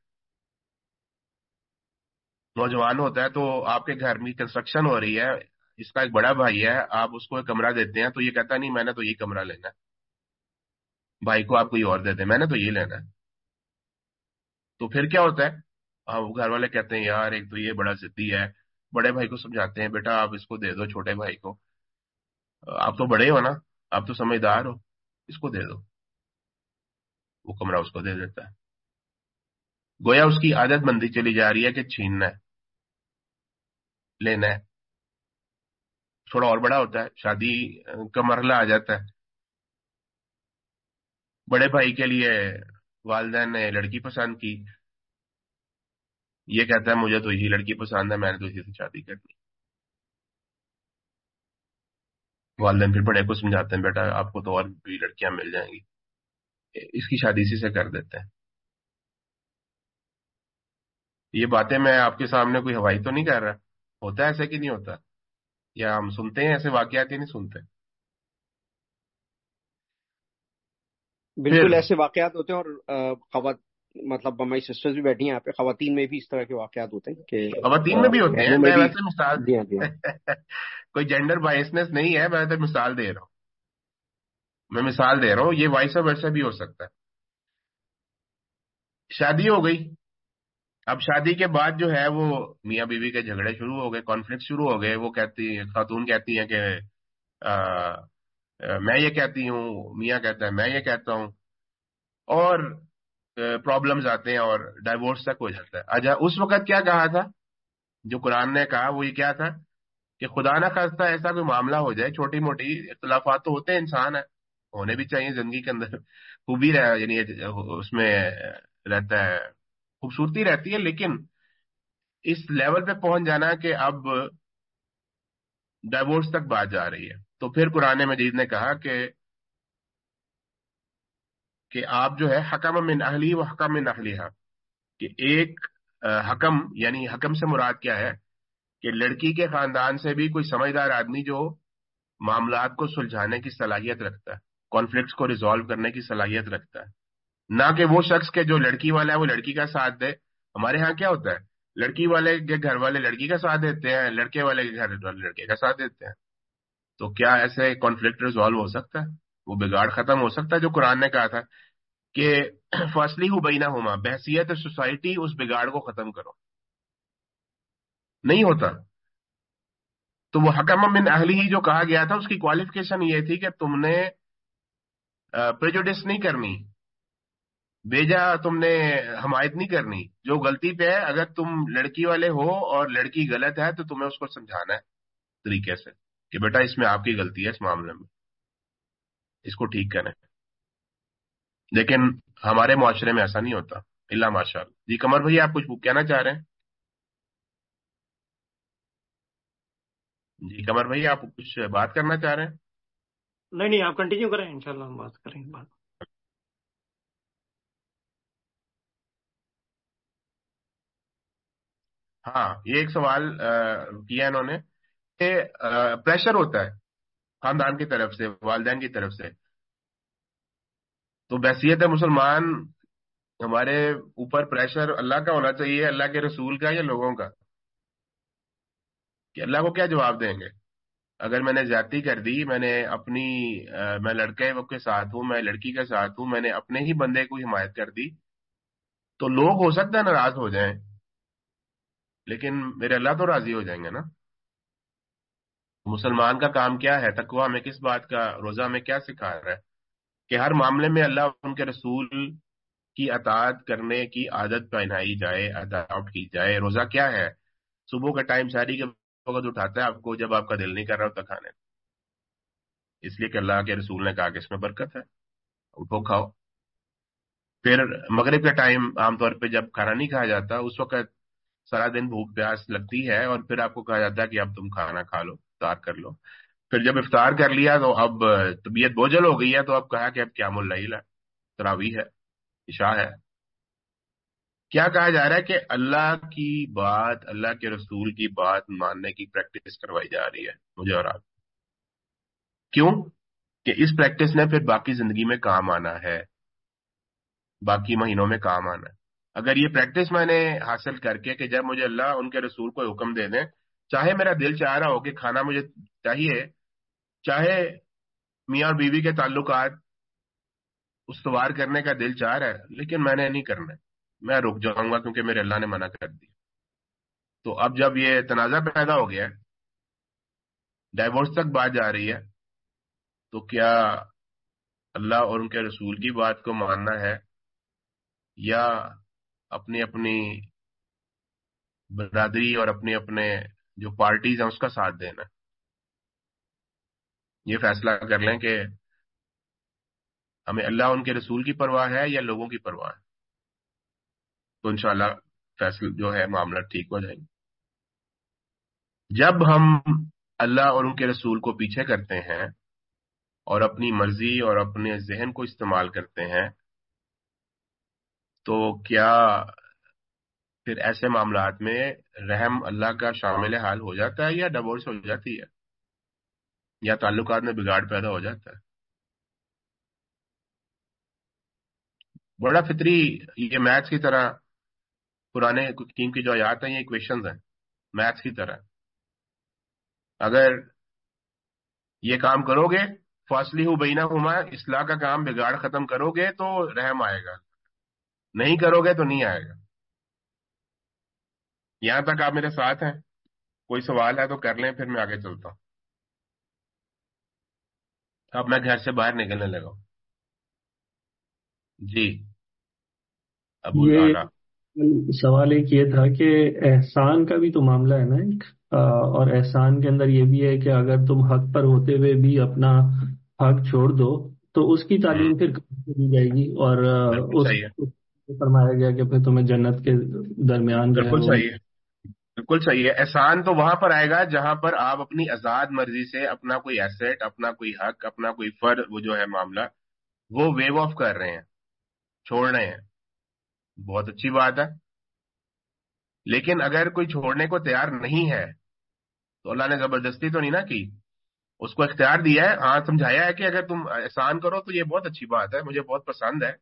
نوجوان ہوتا ہے تو آپ کے گھر میں کنسٹرکشن ہو رہی ہے، اس کا ایک بڑا بھائی ہے، آپ اس کو ایک کمرہ دیتے ہیں تو یہ کہتا نہیں، میں نے تو یہ کمرہ لینا ہے۔ بھائی کو آپ کوئی اور دے دیں، میں نے تو یہ لینا ہے۔ تو پھر کیا ہوتا ہے؟ گھر والے کہتے ہیں، یار، ایک تو یہ بڑا ضدی ہے، بڑے بھائی کو سمجھاتے ہیں، بیٹا، آپ اس کو دے دو، چھوٹے بھائی کو۔ آپ تو بڑے ہو نا۔ آپ تو سمجھدار ہو، اس کو دے دو۔ وہ کمرہ اس کو دے دیتا ہے۔ گویا اس کی عادت بندی چلی جا رہی ہے کہ چھیننا ہے، لینا ہے۔ تھوڑا اور بڑا ہوتا ہے، شادی، کا مرحلہ آ جاتا ہے۔ بڑے بھائی کے لیے والدین نے لڑکی پسند کی۔ یہ کہتا ہے، مجھے تو یہی لڑکی پسند ہے، میں نے تو اسی سے شادی کرنی۔ والدین پھر بڑے کو سمجھاتے ہیں بیٹا آپ کو تو اور بھی لڑکیاں مل جائیں گی۔ اس کی شادی اسی سے کر دیتے ہیں۔ یہ باتیں میں آپ کے سامنے کوئی ہوائی تو نہیں کر رہا؟ ہوتا ہے ایسے کہ نہیں ہوتا؟ یا ہم سنتے ہیں ایسے واقعات ہی نہیں سنتے؟ بالکل ایسے واقعات ہوتے ہیں اور مطلب ہماری سسٹر بھی بیٹھی ہیں یہاں پہ خواتین میں بھی اس طرح کے واقعات ہوتے ہیں کہ خواتین میں بھی ہوتے ہیں میں ویسے مثال جی ہاں، جی ہاں۔ [LAUGHS] کوئی جینڈر بائسنس نہیں ہے میں تو مثال دے رہا ہوں۔ میں مثال دے رہا ہوں یہ وائس ورثہ بھی ہو سکتا ہے۔ شادی ہو گئی۔ اب شادی کے بعد جو ہے وہ میاں بیوی کے جھگڑے شروع ہو گئے کانفلکٹ شروع ہو گئے۔ وہ کہتی خاتون کہتی ہیں کہ میں یہ کہتی ہوں میاں کہتا ہے میں یہ کہتا ہوں۔ اور پرابلمز آتے ہیں اور ڈائیورس تک ہو جاتا ہے۔ اچھا اس وقت کیا کہا تھا؟ جو قرآن نے کہا وہ یہ کیا تھا؟ کہ خدا نہ خواستہ ایسا کوئی معاملہ ہو جائے، چھوٹی موٹی اختلافات تو ہوتے ہیں، انسان ہے ہونے بھی چاہیے، زندگی کے اندر خوبی رہ یعنی اس میں رہتا ہے، خوبصورتی رہتی ہے، لیکن اس لیول پہ پہنچ جانا کہ اب ڈائیورس تک بات جا رہی ہے۔ تو پھر قرآن مجید نے کہا کہ کہ آپ جو ہے حکم من اہلی و حکم من اہلیہ کہ ایک حکم یعنی حکم سے مراد کیا ہے؟ کہ لڑکی کے خاندان سے بھی کوئی سمجھدار آدمی جو معاملات کو سلجھانے کی صلاحیت رکھتا ہے کانفلکٹس کو ریزالو کرنے کی صلاحیت رکھتا ہے۔ نہ کہ وہ شخص کے جو لڑکی والا ہے، وہ لڑکی کا ساتھ دے۔ ہمارے ہاں کیا ہوتا ہے؟ لڑکی والے کے گھر والے لڑکی کا ساتھ دیتے ہیں، لڑکے والے کے گھر والے لڑکے کا ساتھ دیتے ہیں۔ تو کیا ایسے کانفلکٹ ریزالو ہو سکتا ہے؟ وہ بگاڑ ختم ہو سکتا ہے، جو قرآن نے کہا تھا کہ فاصلی ہو بینا ہوما بحثیت سوسائٹی اس بگاڑ کو ختم کرو۔ نہیں ہوتا۔ تو وہ حکم من اہلی ہی جو کہا گیا تھا، اس کی کوالیفکیشن یہ تھی کہ تم نے پریجوڈس نہیں کرنی۔ بیجا تم نے حمایت نہیں کرنی۔ جو غلطی پہ ہے، اگر تم لڑکی والے ہو اور لڑکی غلط ہے، تو تمہیں اس کو سمجھانا ہے طریقے سے کہ بیٹا، اس میں آپ کی غلطی ہے اس معاملے میں۔ اس کو ٹھیک کریں۔ لیکن ہمارے معاشرے میں ایسا نہیں ہوتا۔ اللہ ماشاء اللہ جی کمر بھائی آپ کچھ کہنا چاہ رہے ہیں؟ جی کمر بھائی آپ کچھ بات کرنا چاہ رہے ہیں؟ نہیں نہیں آپ کنٹینیو کریں انشاءاللہ ہم بات کریں گے بات ہاں یہ ایک سوال کیا انہوں نے کہ پریشر ہوتا ہے۔ خاندان کی طرف سے، والدین کی طرف سے۔ تو بحثیت مسلمان، ہمارے اوپر پریشر اللہ کا ہونا چاہیے، اللہ کے رسول کا یا لوگوں کا؟ کہ اللہ کو کیا جواب دیں گے؟ اگر میں نے زیادتی کر دی، میں نے اپنی میں لڑکے کے ساتھ ہوں، میں لڑکی کے ساتھ ہوں، میں نے اپنے ہی بندے کو حمایت کر دی، تو لوگ ہو سکتا ہے ناراض ہو جائیں، لیکن میرے اللہ تو راضی ہو جائیں گے نا؟ مسلمان کا کام کیا ہے؟ تقوا میں کس بات کا؟ روزہ میں کیا سکھا رہا ہے؟ کہ ہر معاملے میں اللہ ان کے رسول کی اطاعت کرنے کی عادت پہنائی جائے اڈاپٹ کی جائے۔ روزہ کیا ہے؟ صبح کا ٹائم ساری کے وقت اٹھاتا ہے آپ کو جب آپ کا دل نہیں کر رہا ہوتا کھانے۔ اس لیے کہ اللہ کے رسول نے کہا کہ اس میں برکت ہے۔ اٹھو، کھاؤ۔ پھر مغرب کا ٹائم عام طور پہ جب کھانا نہیں کھایا جاتا، اس وقت سارا دن بھوک پیاس لگتی ہے اور پھر آپ کو کہا جاتا ہے کہ اب تم کھانا کھا لو۔ افطار کر لو۔ پھر جب افطار کر لیا تو اب طبیعت بوجھل ہو گئی ہے تو اب کہا کہ اب کیا مل تراوی ہے، عشاء ہے۔ کیا کہا جا رہا ہے کہ اللہ کی بات، اللہ کے رسول کی بات ماننے کی پریکٹس کروائی جا رہی ہے، مجھے اور آپ۔ کیوں؟ کہ اس پریکٹس نے پھر باقی زندگی میں کام آنا ہے۔ باقی مہینوں میں کام آنا ہے۔ اگر یہ پریکٹس میں نے حاصل کر کے کہ جب مجھے اللہ ان کے رسول کو حکم دے دیں چاہے میرا دل چاہ رہا ہو کہ کھانا مجھے چاہیے، چاہے میاں اور بیوی کے تعلقات استوار کرنے کا دل چاہ رہا ہے، لیکن میں نے نہیں کرنا میں رک جاؤں گا کیونکہ میرے اللہ نے منع کر دی تو اب جب یہ تنازع پیدا ہو گیا، ڈائیورس تک بات جا رہی ہے، تو کیا اللہ اور ان کے رسول کی بات کو ماننا ہے؟ یا اپنی اپنی برادری اور اپنے اپنے جو پارٹیز ہیں اس کا ساتھ دینا یہ فیصلہ کر لیں کہ ہمیں اللہ ان کے رسول کی پرواہ ہے یا لوگوں کی پرواہ ہے۔ تو انشاءاللہ فیصلہ جو ہے معاملہ ٹھیک ہو جائیں گے جب ہم اللہ اور ان کے رسول کو پیچھے کرتے ہیں اور اپنی مرضی اور اپنے ذہن کو استعمال کرتے ہیں، تو کیا پھر ایسے معاملات میں رحم اللہ کا شامل حال ہو جاتا ہے یا ڈیورس ہو جاتی ہے؟ یا تعلقات میں بگاڑ پیدا ہو جاتا ہے؟ بڑا فطری یہ میتھس کی طرح پرانے ٹیم کی جو آیات ہیں، یہ اکویشنز ہیں میتھس کی طرح۔ اگر یہ کام کرو گے فاصلی ہو بینا ہوما اصلاح کا کام بگاڑ ختم کرو گے تو رحم آئے گا۔ نہیں کرو گے تو نہیں آئے گا۔ یہاں تک آپ میرے ساتھ ہیں۔ کوئی سوال ہے تو کر لیں پھر میں آگے چلتا ہوں۔ اب میں گھر سے باہر نکلنے لگا ہوں۔ جی۔ ابو سوال ایک یہ تھا کہ احسان کا بھی تو معاملہ ہے نا ایک۔ اور احسان کے اندر یہ بھی ہے کہ اگر تم حق پر ہوتے ہوئے بھی اپنا حق چھوڑ دو تو اس کی تعلیم پھر دی جائے گی؟ اور فرمایا گیا کہ پھر تمہیں جنت کے درمیان بالکل صحیح ہے۔ بالکل صحیح ہے۔ احسان تو وہاں پر آئے گا جہاں پر آپ اپنی آزاد مرضی سے اپنا کوئی ایسٹ اپنا کوئی حق، اپنا کوئی فر وہ جو ہے معاملہ، وہ ویو آف کر رہے ہیں، چھوڑ رہے ہیں۔ بہت اچھی بات ہے۔ لیکن اگر کوئی چھوڑنے کو تیار نہیں ہے، تو اللہ نے زبردستی تو نہیں نا کی؟ اس کو اختیار دیا ہے ہاں سمجھایا ہے کہ اگر تم احسان کرو تو یہ بہت اچھی بات ہے، مجھے بہت پسند ہے۔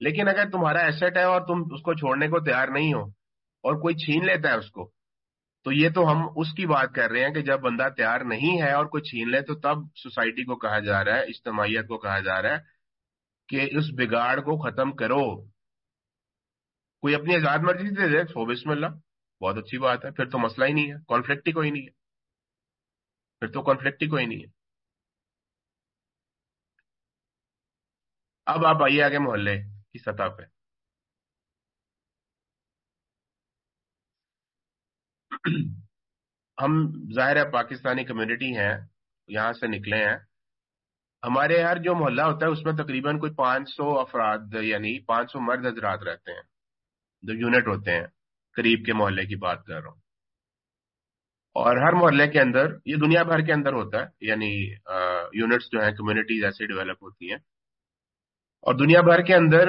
لیکن اگر تمہارا ایسٹ ہے اور تم اس کو چھوڑنے کو تیار نہیں ہو اور کوئی چھین لیتا ہے اس کو تو یہ تو ہم اس کی بات کر رہے ہیں کہ جب بندہ تیار نہیں ہے اور کوئی چھین لے تو تب سوسائٹی کو کہا جا رہا ہے، اجتماعیت کو کہا جا رہا ہے کہ اس بگاڑ کو ختم کرو۔ کوئی اپنی آزاد مرضی سے دے سو بسم اللہ، بہت اچھی بات ہے۔ پھر تو مسئلہ ہی نہیں ہے کانفلکٹ ہی کوئی نہیں ہے۔ پھر تو کانفلکٹ ہی کوئی نہیں ہے۔ اب آپ آئیے آگے محلے کی سطح پہ۔ ہم ظاہر ہے پاکستانی کمیونٹی ہیں، یہاں سے نکلے ہیں۔ ہمارے ہر جو محلہ ہوتا ہے، اس میں تقریباً کوئی پانچ سو افراد یعنی پانچ سو مرد حضرات رہتے ہیں۔ جو یونٹ ہوتے ہیں، قریب کے محلے کی بات کر رہا ہوں۔ اور ہر محلے کے اندر، یہ دنیا بھر کے اندر ہوتا ہے یعنی یونٹس جو ہیں کمیونٹیز ایسے ڈیولپ ہوتی ہیں۔ اور دنیا بھر کے اندر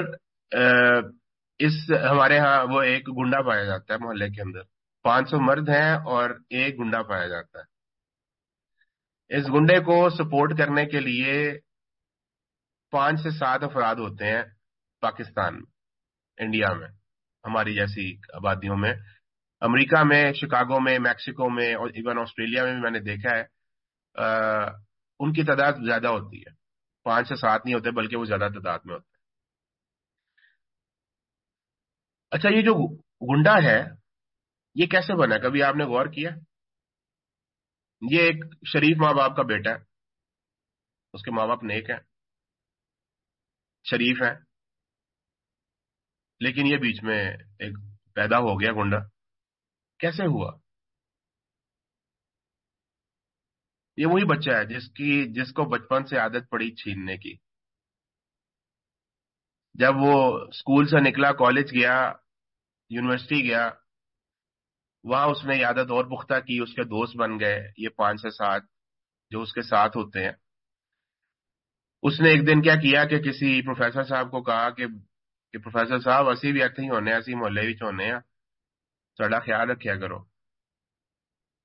اس، ہمارے ہاں وہ ایک گنڈا پایا جاتا ہے محلے کے اندر۔ پانچ سو مرد ہیں اور ایک گنڈا پایا جاتا ہے۔ اس گنڈے کو سپورٹ کرنے کے لیے پانچ سے سات افراد ہوتے ہیں پاکستان میں انڈیا میں، ہماری جیسی آبادیوں میں۔ امریکہ میں، شکاگو میں، میکسیکو میں اور ایون آسٹریلیا میں بھی میں نے دیکھا ہے ان کی تعداد زیادہ ہوتی ہے۔ پانچ سے سات نہیں ہوتے، بلکہ وہ زیادہ تعداد میں ہوتے ہیں۔ اچھا یہ جو گنڈا ہے یہ کیسے بنا کبھی آپ نے غور کیا؟ یہ ایک شریف ماں باپ کا بیٹا ہے۔ اس کے ماں باپ نیک ہیں۔ شریف ہیں۔ لیکن یہ بیچ میں ایک پیدا ہو گیا گنڈا۔ کیسے ہوا؟ یہ وہی بچہ ہے جس کی، جس کو بچپن سے عادت پڑی چھیننے کی۔ جب وہ اسکول سے نکلا، کالج گیا، یونیورسٹی گیا وہاں اس نے عادت اور پختہ کی، اس کے دوست بن گئے، یہ پانچ سے سات جو اس کے ساتھ ہوتے ہیں۔ اس نے ایک دن کیا کیا کہ کسی پروفیسر صاحب کو کہا کہ کہ پروفیسر صاحب، اسی بھی اتنے ہی ہونے اسی محلے بھی ہونے ہیں۔ سڑا خیال رکھیا کرو۔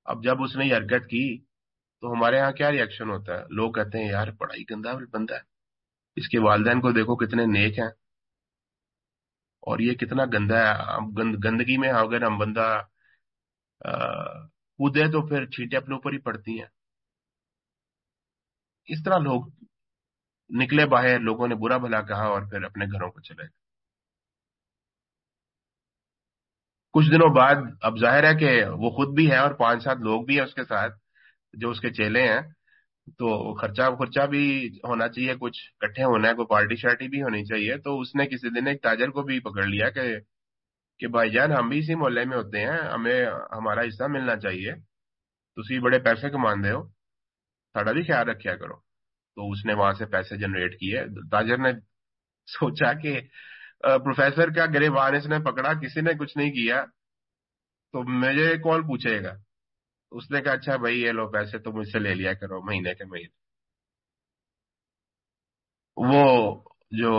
اب جب اس نے یہ حرکت کی تو ہمارے ہاں کیا ریئیکشن ہوتا ہے؟ لوگ کہتے ہیں، یار، پڑھائی گندا بندہ ہے۔ اس کے والدین کو دیکھو کتنے نیک ہیں۔ اور یہ کتنا گندا ہے۔ گندگی میں اگر ہم بندہ کودے تو پھر چھینٹے اپنے اوپر ہی پڑتی ہیں۔ اس طرح لوگ نکلے باہر، لوگوں نے برا بھلا کہا اور پھر اپنے گھروں کو چلے گئے۔ کچھ دنوں بعد اب ظاہر ہے کہ وہ خود بھی ہے اور پانچ سات لوگ بھی ہیں اس کے ساتھ، جو اس کے چیلے ہیں۔ تو خرچہ خرچہ بھی ہونا چاہیے، کچھ کٹھے ہونا ہے، کوئی پارٹی شارٹی بھی ہونی چاہیے۔ تو اس نے کسی دن ایک تاجر کو بھی پکڑ لیا کہ کہ بھائی جان، ہم بھی اسی محلے میں ہوتے ہیں، ہمیں ہمارا حصہ ملنا چاہیے۔ تھی بڑے پیسے کماندے ہو۔ ساڑا بھی خیال رکھیا کرو۔ تو اس نے وہاں سے پیسے جنریٹ کیے۔ تاجر نے سوچا کہ پروفیسر کا گریبان اس نے پکڑا، کسی نے کچھ نہیں کیا۔ تو مجھے کون پوچھے گا؟ اس نے کہا اچھا بھائی، یہ لو پیسے تو مجھ سے لے لیا کرو مہینے کے مہینے۔ وہ جو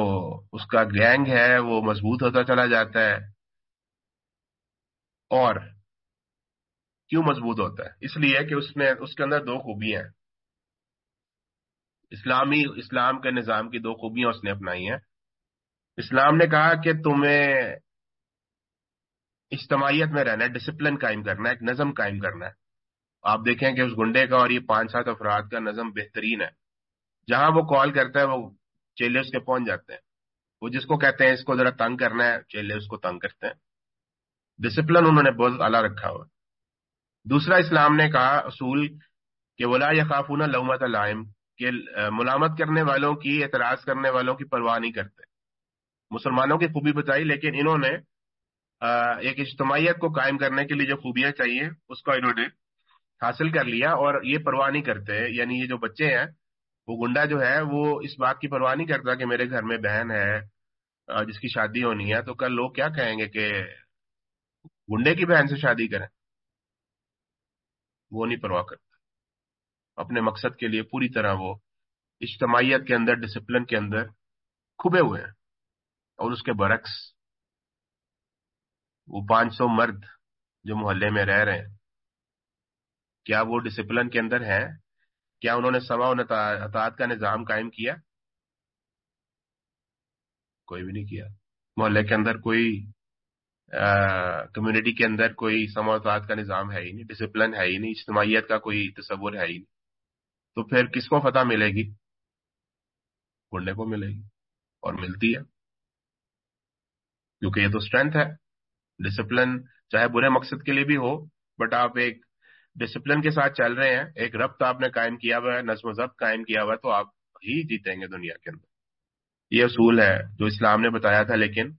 اس کا گینگ ہے، وہ مضبوط ہوتا چلا جاتا ہے۔ اور کیوں مضبوط ہوتا ہے؟ اس لیے کہ اس میں اس کے اندر دو خوبیاں ہیں۔ اسلامی اسلام کے نظام کی دو خوبیاں اس نے اپنائی ہیں۔ اسلام نے کہا کہ تمہیں اجتماعیت میں رہنا ہے ڈسپلن قائم کرنا ہے، ایک نظم قائم کرنا ہے۔ آپ دیکھیں کہ اس گنڈے کا اور یہ پانچ سات افراد کا نظم بہترین ہے۔ جہاں وہ کال کرتا ہے، وہ چیلے اس کے پہنچ جاتے ہیں۔ وہ جس کو کہتے ہیں، اس کو ذرا تنگ کرنا ہے، چیلے اس کو تنگ کرتے ہیں۔ ڈسپلن انہوں نے بہت اعلیٰ رکھا ہوا۔ دوسرا اسلام نے کہا اصول کہ ولا یا لومت علائم کہ ملامت کرنے والوں کی، اعتراض کرنے والوں کی پرواہ نہیں کرتے۔ مسلمانوں کی خوبی بتائی، لیکن انہوں نے ایک اجتماعیت کو قائم کرنے کے لیے جو خوبیاں چاہیے، اس کو انہوں نے حاصل کر لیا اور یہ پرواہ نہیں کرتے۔ یعنی یہ جو بچے ہیں، وہ گنڈا جو ہے، وہ اس بات کی پرواہ نہیں کرتا کہ میرے گھر میں بہن ہے جس کی شادی ہونی ہے۔ تو کل لوگ کیا کہیں گے کہ گنڈے کی بہن سے شادی کریں۔ وہ نہیں پرواہ کرتا۔ اپنے مقصد کے لیے پوری طرح وہ اجتماعیت کے اندر ڈسپلن کے اندر کھبے ہوئے ہیں۔ اور اس کے برعکس وہ پانچ سو مرد جو محلے میں رہ رہے ہیں، کیا وہ ڈسپلن کے اندر ہیں؟ کیا انہوں نے سوا اطاعت کا نظام قائم کیا؟ کوئی بھی نہیں کیا۔ محلے کے اندر کوئی کمیونٹی کے اندر کوئی سما اطاعت کا نظام ہے ہی نہیں ڈسپلن ہے ہی نہیں، اجتماعیت کا کوئی تصور ہے ہی نہیں۔ تو پھر کس کو فتح ملے گی؟ گنڈے کو ملے گی اور ملتی ہے۔ کیونکہ یہ تو اسٹرینتھ ہے۔ ڈسپلن چاہے برے مقصد کے لیے بھی ہو بٹ آپ ایک ڈسپلن کے ساتھ چل رہے ہیں، ایک ربط آپ نے قائم کیا ہوا ہے، نظم و ضبط قائم کیا ہوا ہے، تو آپ ہی جیتیں گے دنیا کے اندر۔ یہ اصول ہے جو اسلام نے بتایا تھا، لیکن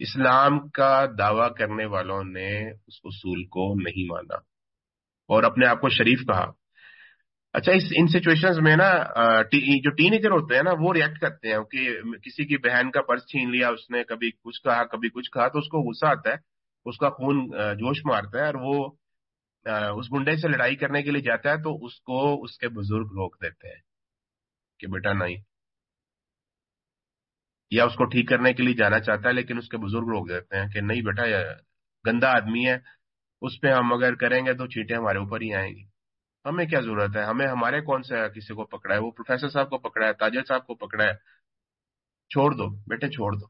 اسلام کا دعوی کرنے والوں نے اس اصول کو نہیں مانا اور اپنے آپ کو شریف کہا۔ اچھا اس ان سچویشن میں نا جو ٹین ایجر ہوتے ہیں نا، وہ ریئیکٹ کرتے ہیں کہ کسی کی بہن کا پرس چھین لیا، اس نے کبھی کچھ کہا، کبھی کچھ کہا، تو اس کو غصہ آتا ہے، اس کا خون جوش مارتا ہے اور وہ اس گنڈے سے لڑائی کرنے کے لیے جاتا ہے تو اس کو اس کے بزرگ روک دیتے ہیں کہ بیٹا نہیں یا اس کو ٹھیک کرنے کے لیے جانا چاہتا ہے، لیکن اس کے بزرگ روک دیتے ہیں کہ نہیں بیٹا گندا آدمی ہے، اس پہ ہم اگر کریں گے تو چیٹیں ہمارے اوپر ہی آئیں گی۔ ہمیں کیا ضرورت ہے؟ ہمیں، ہمارے کون سے کسی کو پکڑا ہے؟ وہ پروفیسر صاحب کو پکڑا ہے، تاجر صاحب کو پکڑا ہے۔ چھوڑ دو بیٹے، چھوڑ دو۔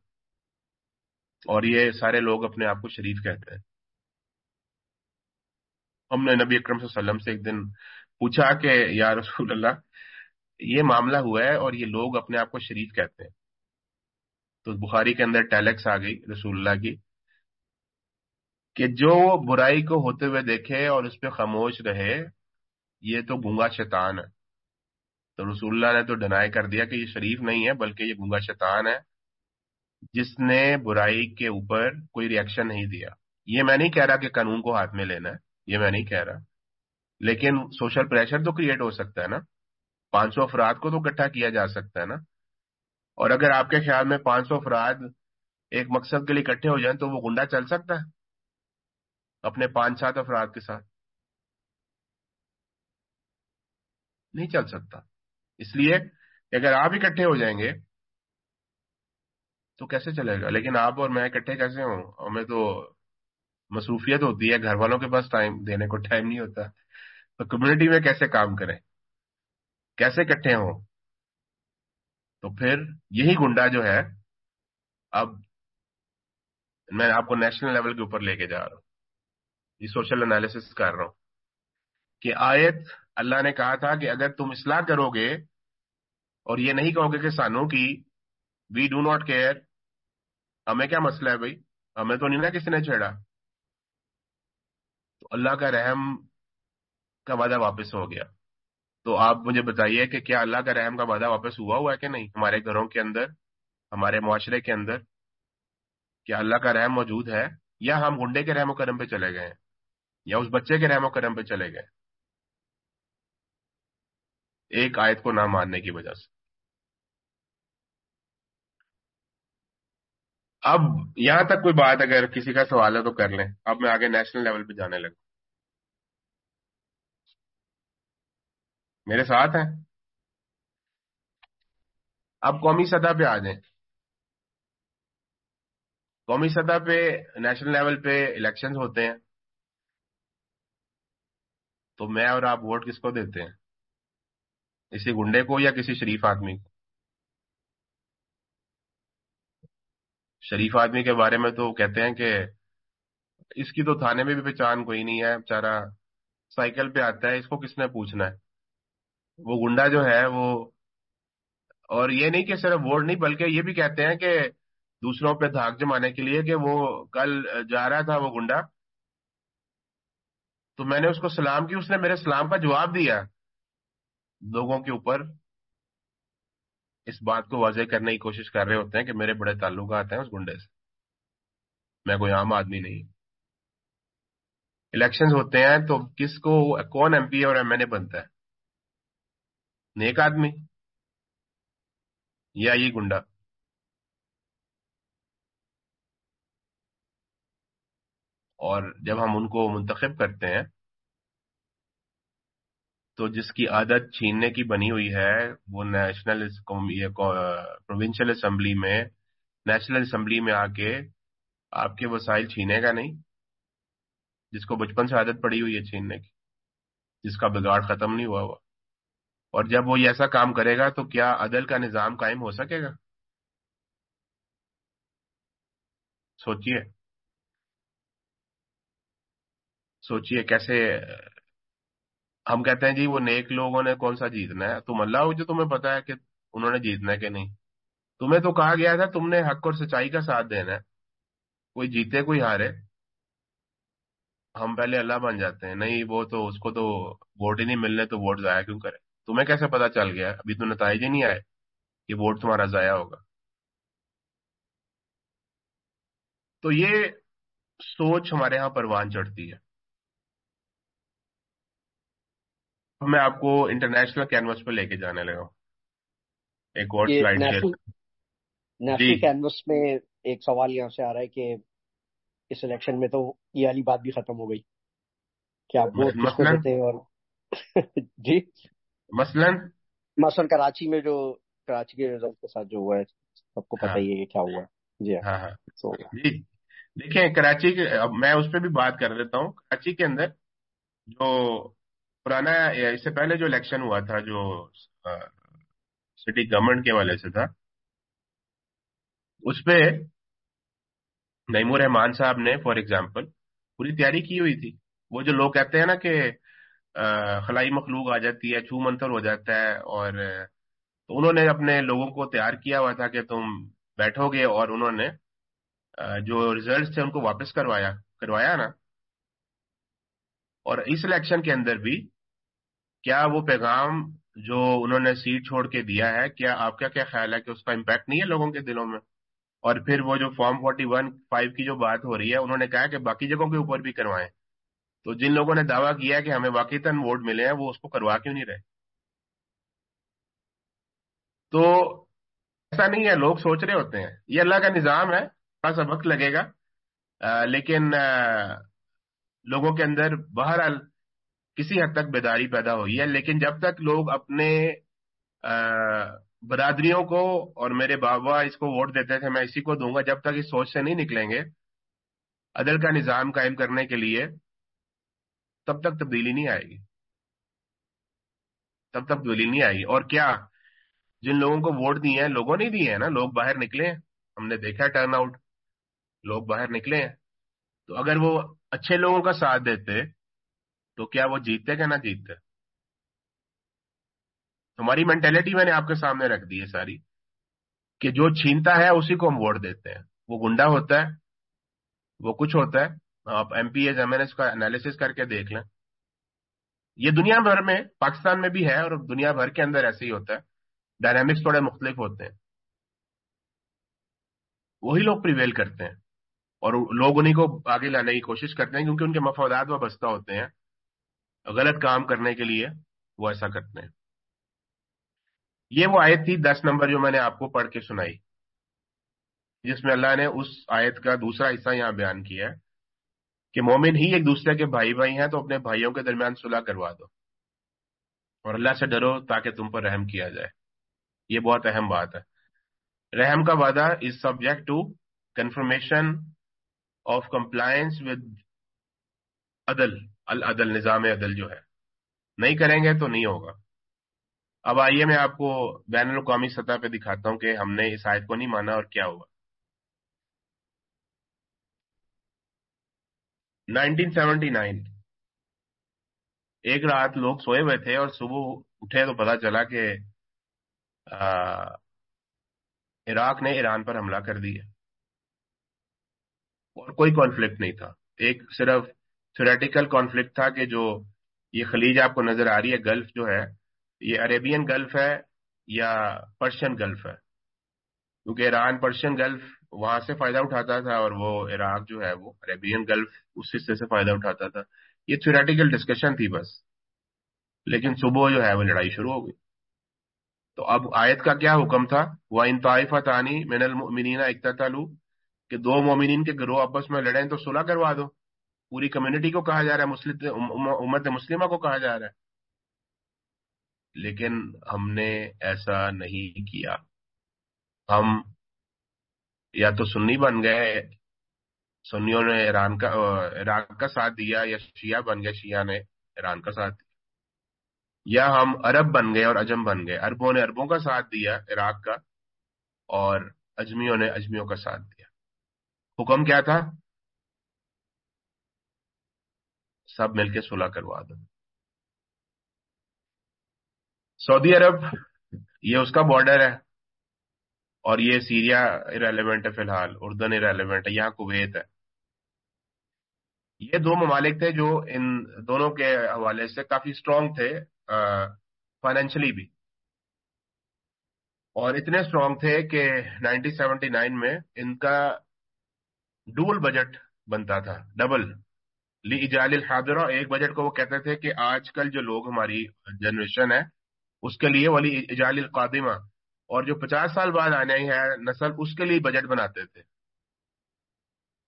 اور یہ سارے لوگ اپنے آپ کو شریف کہتے ہیں۔ ہم نے نبی اکرم صلی اللہ علیہ وسلم سے ایک دن پوچھا کہ یا رسول اللہ، یہ معاملہ ہوا ہے اور یہ لوگ اپنے آپ کو شریف کہتے ہیں۔ تو بخاری کے اندر ٹیلیکس آ گئی رسول اللہ کی کہ جو برائی کو ہوتے ہوئے دیکھے اور اس پہ خاموش رہے، یہ تو گنگا شیطان ہے۔ تو رسول اللہ نے تو ڈنائی کر دیا کہ یہ شریف نہیں ہے، بلکہ یہ گنگا شیطان ہے۔ جس نے برائی کے اوپر کوئی ریئیکشن نہیں دیا۔ یہ میں نہیں کہہ رہا کہ قانون کو ہاتھ میں لینا ہے، یہ میں نہیں کہہ رہا۔ لیکن سوشل پریشر تو کریٹ ہو سکتا ہے نا۔ پانچ سو افراد کو تو اکٹھا کیا جا سکتا ہے نا۔ اور اگر آپ کے خیال میں پانچ سو افراد ایک مقصد کے لیے اکٹھے ہو جائیں تو وہ گنڈا چل سکتا ہے اپنے پانچ سات افراد کے ساتھ؟ نہیں چل سکتا۔ اس لیے اگر آپ اکٹھے ہو جائیں گے تو کیسے چلے گا؟ لیکن آپ اور میں اکٹھے کیسے ہوں؟ ہمیں تو مصروفیت ہوتی ہے، گھر والوں کے پاس ٹائم دینے کو ٹائم نہیں ہوتا۔ تو کمیونٹی میں کیسے کام کریں؟ کیسے اکٹھے ہوں؟ تو پھر یہی گنڈا جو ہے، اب میں آپ کو نیشنل لیول کے اوپر لے کے جا رہا ہوں۔ یہ سوشل انالیس کر رہا ہوں۔ کہ آیت اللہ نے کہا تھا کہ اگر تم اصلاح کرو گے اور یہ نہیں کہو گے کہ سانو کی وی ڈو ناٹ کیئر ہمیں کیا مسئلہ ہے بھائی؟ ہمیں تو نہیں نا کسی نے چھیڑا۔ تو اللہ کا رحم کا وعدہ واپس ہو گیا۔ تو آپ مجھے بتائیے کہ کیا اللہ کا رحم کا وعدہ واپس ہوا ہوا ہے کہ نہیں ہمارے گھروں کے اندر، ہمارے معاشرے کے اندر؟ کیا اللہ کا رحم موجود ہے یا ہم گنڈے کے رحم و کرم پہ چلے گئے ہیں؟ یا اس بچے کے رحم و کرم پہ چلے گئے ایک آیت کو نہ ماننے کی وجہ سے۔ اب یہاں تک کوئی بات اگر کسی کا سوال ہے تو کر لیں۔ اب میں آگے نیشنل لیول پہ جانے لگوں۔ میرے ساتھ ہیں؟ اب قومی سطح پہ آ جائیں۔ قومی سطح پہ نیشنل لیول پہ الیکشن ہوتے ہیں۔ تو میں اور آپ ووٹ کس کو دیتے ہیں؟ کسی گنڈے کو یا کسی شریف آدمی کو؟ شریف آدمی کے بارے میں تو کہتے ہیں کہ اس کی تو تھانے میں بھی پہچان کوئی نہیں ہے۔ بےچارا سائیکل پہ آتا ہے، اس کو کس نے پوچھنا ہے؟ وہ گنڈا جو ہے وہ اور یہ نہیں کہ صرف ووٹ نہیں، بلکہ یہ بھی کہتے ہیں کہ دوسروں پہ دھاک جمانے کے لیے کہ وہ کل جا رہا تھا وہ گنڈا۔ تو میں نے اس کو سلام کی، اس نے میرے سلام کا جواب دیا لوگوں کے اوپر۔ اس بات کو واضح کرنے کی کوشش کر رہے ہوتے ہیں کہ میرے بڑے تعلقات ہیں اس گنڈے سے۔ میں کوئی عام آدمی نہیں۔ الیکشن ہوتے ہیں تو کس کو، کون ایم پی اور ایم این اے بنتا ہے؟ نیک آدمی یا یہ گنڈا؟ اور جب ہم ان کو منتخب کرتے ہیں، تو جس کی عادت چھیننے کی بنی ہوئی ہے، وہ نیشنل پروونشل اسمبلی میں، نیشنل اسمبلی میں آ کے آپ کے وسائل چھینے گا نہیں؟ جس کو بچپن سے عادت پڑی ہوئی ہے چھیننے کی، جس کا بگاڑ ختم نہیں ہوا ہوا۔ اور جب وہ ایسا کام کرے گا تو کیا عدل کا نظام قائم ہو سکے گا؟ سوچئے۔ سوچئے کیسے۔ ہم کہتے ہیں جی وہ نیک لوگوں نے کون سا جیتنا ہے؟ تم اللہ ہو جو تمہیں پتا ہے کہ انہوں نے جیتنا ہے کہ نہیں۔ تمہیں تو کہا گیا تھا تم نے حق اور سچائی کا ساتھ دینا ہے۔ کوئی جیتے کوئی ہارے۔ ہم پہلے اللہ بن جاتے ہیں۔ نہیں، وہ تو اس کو تو ووٹ ہی نہیں ملنے تو ووٹ ضائع کیوں کرے؟ تمہیں کیسے پتا چل گیا؟ ابھی تو نتائج ہی نہیں آئے کہ ووٹ تمہارا ضائع ہوگا۔ تو یہ سوچ ہمارے ہاں پروان چڑھتی ہے۔ میں آپ کو انٹرنیشنل کینوس پہ لے کے جانے لگا ایک اور نیشنل کینوس جی۔ میں ایک سوال یہاں سے آ رہا ہے کہ اس الیکشن میں تو یہ والی بات بھی ختم ہو گئی۔ کیا آپ ووٹ کس کو دیتے ہیں اور [LAUGHS] جی؟ مثلا؟ مثلا کراچی میں جو کراچی کے رزلٹ کے ساتھ جو ہوا ہے سب کو پتہ ہی ہے کیا ہوا جی ہاں۔ ہاں جی۔ دیکھیں کراچی کے میں اس پہ بھی بات کر دیتا ہوں۔ کراچی کے اندر جو پرانا اس سے پہلے جو الیکشن ہوا تھا جو سٹی گورنمنٹ کے والے سے تھا اس پہ نیمور رحمان صاحب نے فار ایگزامپل پوری تیاری کی ہوئی تھی۔ وہ جو لوگ کہتے ہیں نا کہ خلائی مخلوق آ جاتی ہے، چھو منتر ہو جاتا ہے اور تو انہوں نے اپنے لوگوں کو تیار کیا ہوا تھا کہ تم بیٹھو گے اور انہوں نے جو ریزلٹ تھے ان کو واپس کروایا کروایا نا۔ اور اس الیکشن کے اندر بھی کیا وہ پیغام جو انہوں نے سیٹ چھوڑ کے دیا ہے، کیا آپ کا کیا خیال ہے کہ اس کا امپیکٹ نہیں ہے لوگوں کے دلوں میں؟ اور پھر وہ جو فارم فورٹی ون فائیو کی جو بات ہو رہی ہے، انہوں نے کہا کہ باقی جگہوں کے اوپر بھی کروائیں۔ تو جن لوگوں نے دعویٰ کیا ہے کہ ہمیں واقعی تن ووٹ ملے ہیں، وہ اس کو کروا کیوں نہیں رہے؟ تو ایسا نہیں ہے، لوگ سوچ رہے ہوتے ہیں۔ یہ اللہ کا نظام ہے، تھوڑا سا وقت لگے گا۔ لیکن لوگوں کے اندر بہرحال کسی حد تک بیداری پیدا ہوئی ہے۔ لیکن جب تک لوگ اپنے برادریوں کو اور میرے بابا اس کو ووٹ دیتے تھے، میں اسی کو دوں گا۔ جب تک اس سوچ سے نہیں نکلیں گے، عدل کا نظام قائم کرنے کے لیے تب تک تبدیلی نہیں آئے گی۔ تب تک تبدیلی نہیں آئے گی۔ اور کیا؟ جن لوگوں کو ووٹ دیے ہیں، لوگوں نے دیے ہیں نا؟ لوگ باہر نکلے ہیں۔ ہم نے دیکھا ٹرن آؤٹ لوگ باہر نکلے ہیں۔ تو اگر وہ اچھے لوگوں کا ساتھ دیتے، تو کیا وہ جیتتے کہ نہ جیتتے؟ ہماری مینٹلٹی میں نے آپ کے سامنے رکھ دی ہے ساری کہ جو چھینتا ہے، اسی کو ہم ووٹ دیتے ہیں۔ وہ گنڈا ہوتا ہے، وہ کچھ ہوتا ہے۔ آپ M P As M N S کا انالیس کر کے دیکھ لیں۔ یہ دنیا بھر میں پاکستان میں بھی ہے اور دنیا بھر کے اندر ایسے ہی ہوتا ہے۔ ڈائنامکس تھوڑے مختلف ہوتے ہیں۔ وہی لوگ پریویل کرتے ہیں اور لوگ انہیں کو آگے لانے کی کوشش کرتے ہیں کیونکہ ان کے مفادات وابستہ ہوتے ہیں۔ غلط کام کرنے کے لیے وہ ایسا کرتے ہیں۔ یہ وہ آیت تھی دس نمبر جو میں نے آپ کو پڑھ کے سنائی، جس میں اللہ نے اس آیت کا دوسرا حصہ یہاں بیان کیا ہے۔ کہ مومن ہی ایک دوسرے کے بھائی بھائی ہیں تو اپنے بھائیوں کے درمیان صلح کروا دو۔ اور اللہ سے ڈرو تاکہ تم پر رحم کیا جائے۔ یہ بہت اہم بات ہے۔ رحم کا وعدہ is subject to confirmation of compliance with عدل۔ العدل، نظام عدل جو ہے۔ نہیں کریں گے تو نہیں ہوگا۔ اب آئیے میں آپ کو بین الاقوامی سطح پہ دکھاتا ہوں کہ ہم نے اس آیت کو نہیں مانا اور کیا ہوا۔ Nineteen seventy nine. ایک رات لوگ سوئے ہوئے تھے اور صبح اٹھے تو پتا چلا کہ عراق نے ایران پر حملہ کر دیا۔ اور کوئی کانفلکٹ نہیں تھا۔ ایک صرف تھوریٹیکل کانفلکٹ تھا کہ جو یہ خلیج آپ کو نظر آ رہی ہے، گلف جو ہے، یہ عربین گلف ہے یا پرشین گلف ہے۔ کیونکہ ایران پرشین گلف وہاں سے فائدہ اٹھاتا تھا اور وہ عراق جو ہے وہ عربین گلف اس حصے سے فائدہ اٹھاتا تھا۔ یہ تھوریٹیکل ڈسکشن تھی بس۔ لیکن صبح جو ہے وہ لڑائی شروع ہو گئی۔ تو اب آیت کا کیا حکم تھا؟ وہ ان طائفہ تانی من المنین اقتالو کہ دو مومنین کے گروہ آپس میں لڑیں تو صلح کروا دو۔ پوری کمیونٹی کو کہا جا رہا ہے امت مسلمہ کو کہا جا رہا ہے۔ لیکن ہم نے ایسا نہیں کیا۔ ہم یا تو سنی بن گئے، سنیوں نے ایران کا عراق کا ساتھ دیا یا شیعہ بن گئے، شیعہ نے ایران کا ساتھ دیا۔ یا ہم عرب بن گئے اور اجم بن گئے۔ اربوں نے اربوں کا ساتھ دیا، عراق کا، اور اجمیوں نے اجمیوں کا ساتھ دیا۔ حکم کیا تھا؟ سب مل کے صلح کروا دو۔ سعودی عرب، یہ اس کا بارڈر ہے۔ اور یہ سیریا ریلیونٹ ہے فی الحال، اردن ریلیونٹ ہے، یہاں کویت ہے۔ یہ دو ممالک تھے جو ان دونوں کے حوالے سے کافی اسٹرانگ تھے فائنینشلی بھی۔ اور اتنے اسٹرانگ تھے کہ نائنٹین سیونٹی نائن میں ان کا ڈول بجٹ بنتا تھا ڈبل لی اجال الحاضرہ، ایک بجٹ کو وہ کہتے تھے کہ آج کل جو لوگ ہماری جنریشن ہے، اس کے لیے ولی اجال القادمہ اور جو پچاس سال بعد آنے ہے نسل اس کے لیے بجٹ بناتے تھے۔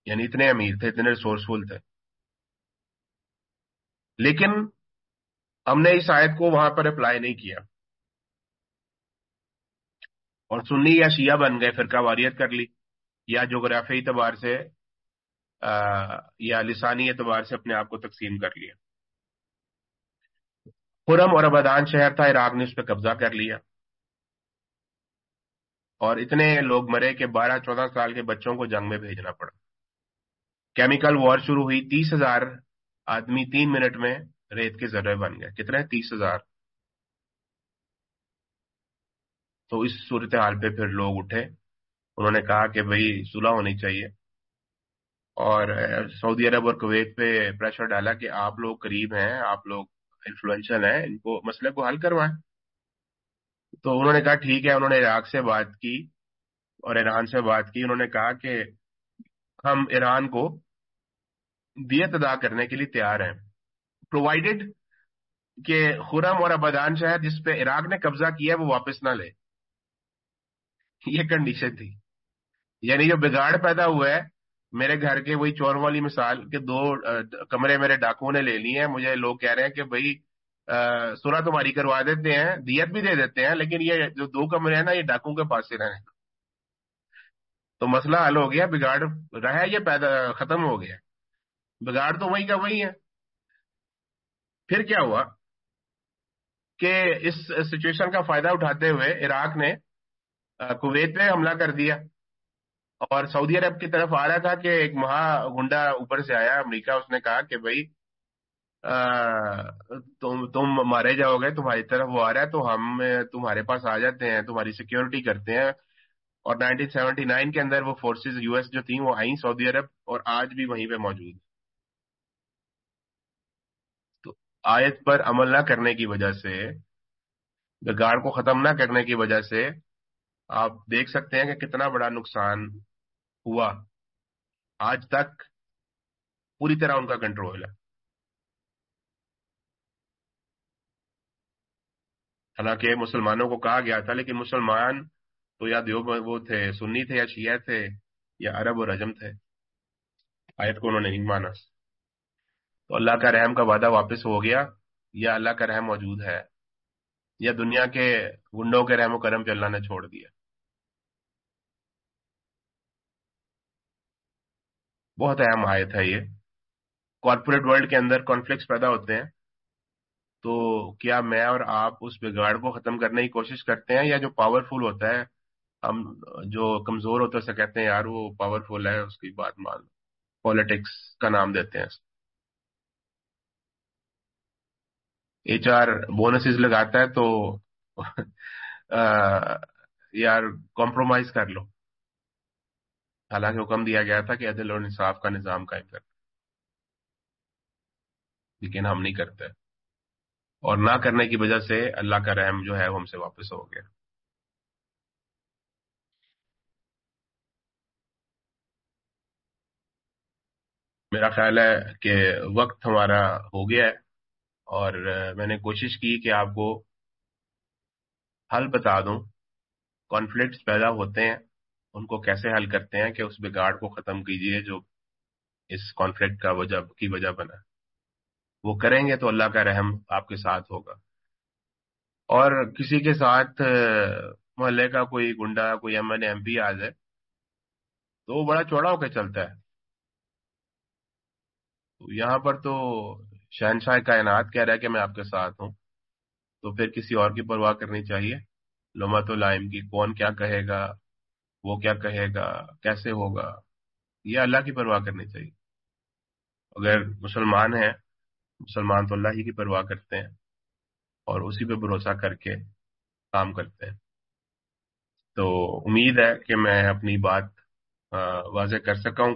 یعنی اتنے امیر تھے، اتنے ریسورسفل تھے۔ لیکن ہم نے اس آیت کو وہاں پر اپلائی نہیں کیا۔ اور سنی یا شیعہ بن گئے، فرقہ واریت کر لی، یا جغرافی اعتبار سے یا لسانی اعتبار سے اپنے آپ کو تقسیم کر لیا۔ خرم اور ابادان شہر تھا، عراق نے اس پہ قبضہ کر لیا۔ اور اتنے لوگ مرے کہ بارہ چودہ سال کے بچوں کو جنگ میں بھیجنا پڑا۔ کیمیکل وار شروع ہوئی تیس ہزار آدمی تین منٹ میں ریت کے ذرے بن گئے۔ کتنے؟ تیس ہزار۔ تو اس صورتحال پہ پھر لوگ اٹھے۔ انہوں نے کہا کہ بھائی صلح ہونی چاہیے۔ اور سعودی عرب اور کویت پہ پریشر ڈالا کہ آپ لوگ قریب ہیں، آپ لوگ انفلوئنشل ہیں، ان کو مسئلے کو حل کروائیں۔ تو انہوں نے کہا ٹھیک ہے، انہوں نے عراق سے بات کی اور ایران سے بات کی۔ انہوں نے کہا کہ ہم ایران کو دیت ادا کرنے کے لیے تیار ہیں۔ پرووائڈیڈ کہ خرم اور ابادان شہر جس پہ عراق نے قبضہ کیا وہ واپس نہ لے۔ یہ کنڈیشن تھی۔ یعنی جو بگاڑ پیدا ہوا ہے، میرے گھر کے وہی چور والی مثال کہ دو کمرے میرے ڈاکو نے لے لی ہیں۔ مجھے لوگ کہہ رہے ہیں کہ بھائی سورا تمہاری کروا دیتے ہیں، دیت بھی دے دیتے ہیں، لیکن یہ جو دو کمرے ہیں نا، یہ ڈاکو کے پاس سے رہے تو مسئلہ حل ہو گیا، بگاڑ رہا یہ پیدا، ختم ہو گیا؟ بگاڑ تو وہی کا وہی ہے۔ پھر کیا ہوا؟ کہ اس سچویشن کا فائدہ اٹھاتے ہوئے عراق نے کویت پہ حملہ کر دیا۔ اور سعودی عرب کی طرف آ رہا تھا کہ ایک مہا گنڈا اوپر سے آیا، امریکہ، اس نے کہا کہ بھائی تم تم مارے جاؤ گے، تمہاری طرف وہ آ رہا ہے، تو ہم، تمہارے پاس آ جاتے ہیں، تمہاری سیکیورٹی کرتے ہیں۔ اور 1979 کے اندر وہ فورسز یو ایس جو تھیں وہ آئیں سعودی عرب اور آج بھی وہیں پہ موجود تو آیت پر عمل نہ کرنے کی وجہ سے بگاڑ کو ختم نہ کرنے کی وجہ سے آپ دیکھ سکتے ہیں کہ کتنا بڑا نقصان ہوا۔ آج تک پوری طرح ان کا کنٹرول ہے۔ حالانکہ مسلمانوں کو کہا گیا تھا، لیکن مسلمان تو یا دیو وہ تھے، سنی تھے یا شیعہ تھے یا عرب اور رجم تھے۔ آیت کو انہوں نے نہیں مانا۔ تو اللہ کا رحم کا وعدہ واپس ہو گیا، یا اللہ کا رحم موجود ہے، یا دنیا کے گنڈوں کے رحم و کرم پہ اللہ نے چھوڑ دیا۔ بہت اہم آیت ہے یہ۔ کارپوریٹ ورلڈ کے اندر کانفلکٹس پیدا ہوتے ہیں۔ تو کیا میں اور آپ اس بگاڑ کو ختم کرنے کی کوشش کرتے ہیں یا جو پاورفل ہوتا ہے، ہم جو کمزور ہوتے اسے کہتے ہیں، یار وہ پاورفل ہے، اس کی بات مان لو۔ پالیٹکس کا نام دیتے ہیں ایچ آر بونسز لگاتا ہے تو یار کمپرومائز کر لو۔ حالانکہ حکم دیا گیا تھا کہ عدل اور انصاف کا نظام قائم کر۔ لیکن ہم نہیں کرتے۔ اور نہ کرنے کی وجہ سے اللہ کا رحم جو ہے وہ ہم سے واپس ہو گیا۔ میرا خیال ہے کہ وقت ہمارا ہو گیا ہے اور میں نے کوشش کی کہ آپ کو حل بتا دوں۔ کانفلکٹس پیدا ہوتے ہیں، ان کو کیسے حل کرتے ہیں کہ اس بگاڑ کو ختم کیجیے جو اس کانفلکٹ کا وجہ کی وجہ بنا۔ وہ کریں گے تو اللہ کا رحم آپ کے ساتھ ہوگا۔ اور کسی کے ساتھ محلے کا کوئی گنڈا، کوئی ایم این ایم پی آ جائے تو وہ بڑا چوڑا ہو کے چلتا ہے۔ یہاں پر تو شہنشاہ کائنات کہہ رہا ہے کہ میں آپ کے ساتھ ہوں۔ تو پھر کسی اور کی پرواہ کرنی چاہیے؟ لمت الائم کی، کون کیا کہے گا؟ وہ کیا کہے گا؟ کیسے ہوگا؟ یہ اللہ کی پرواہ کرنی چاہیے۔ اگر مسلمان ہیں مسلمان تو اللہ ہی کی پرواہ کرتے ہیں اور اسی پہ بھروسہ کر کے کام کرتے ہیں۔ تو امید ہے کہ میں اپنی بات واضح کر سکا ہوں۔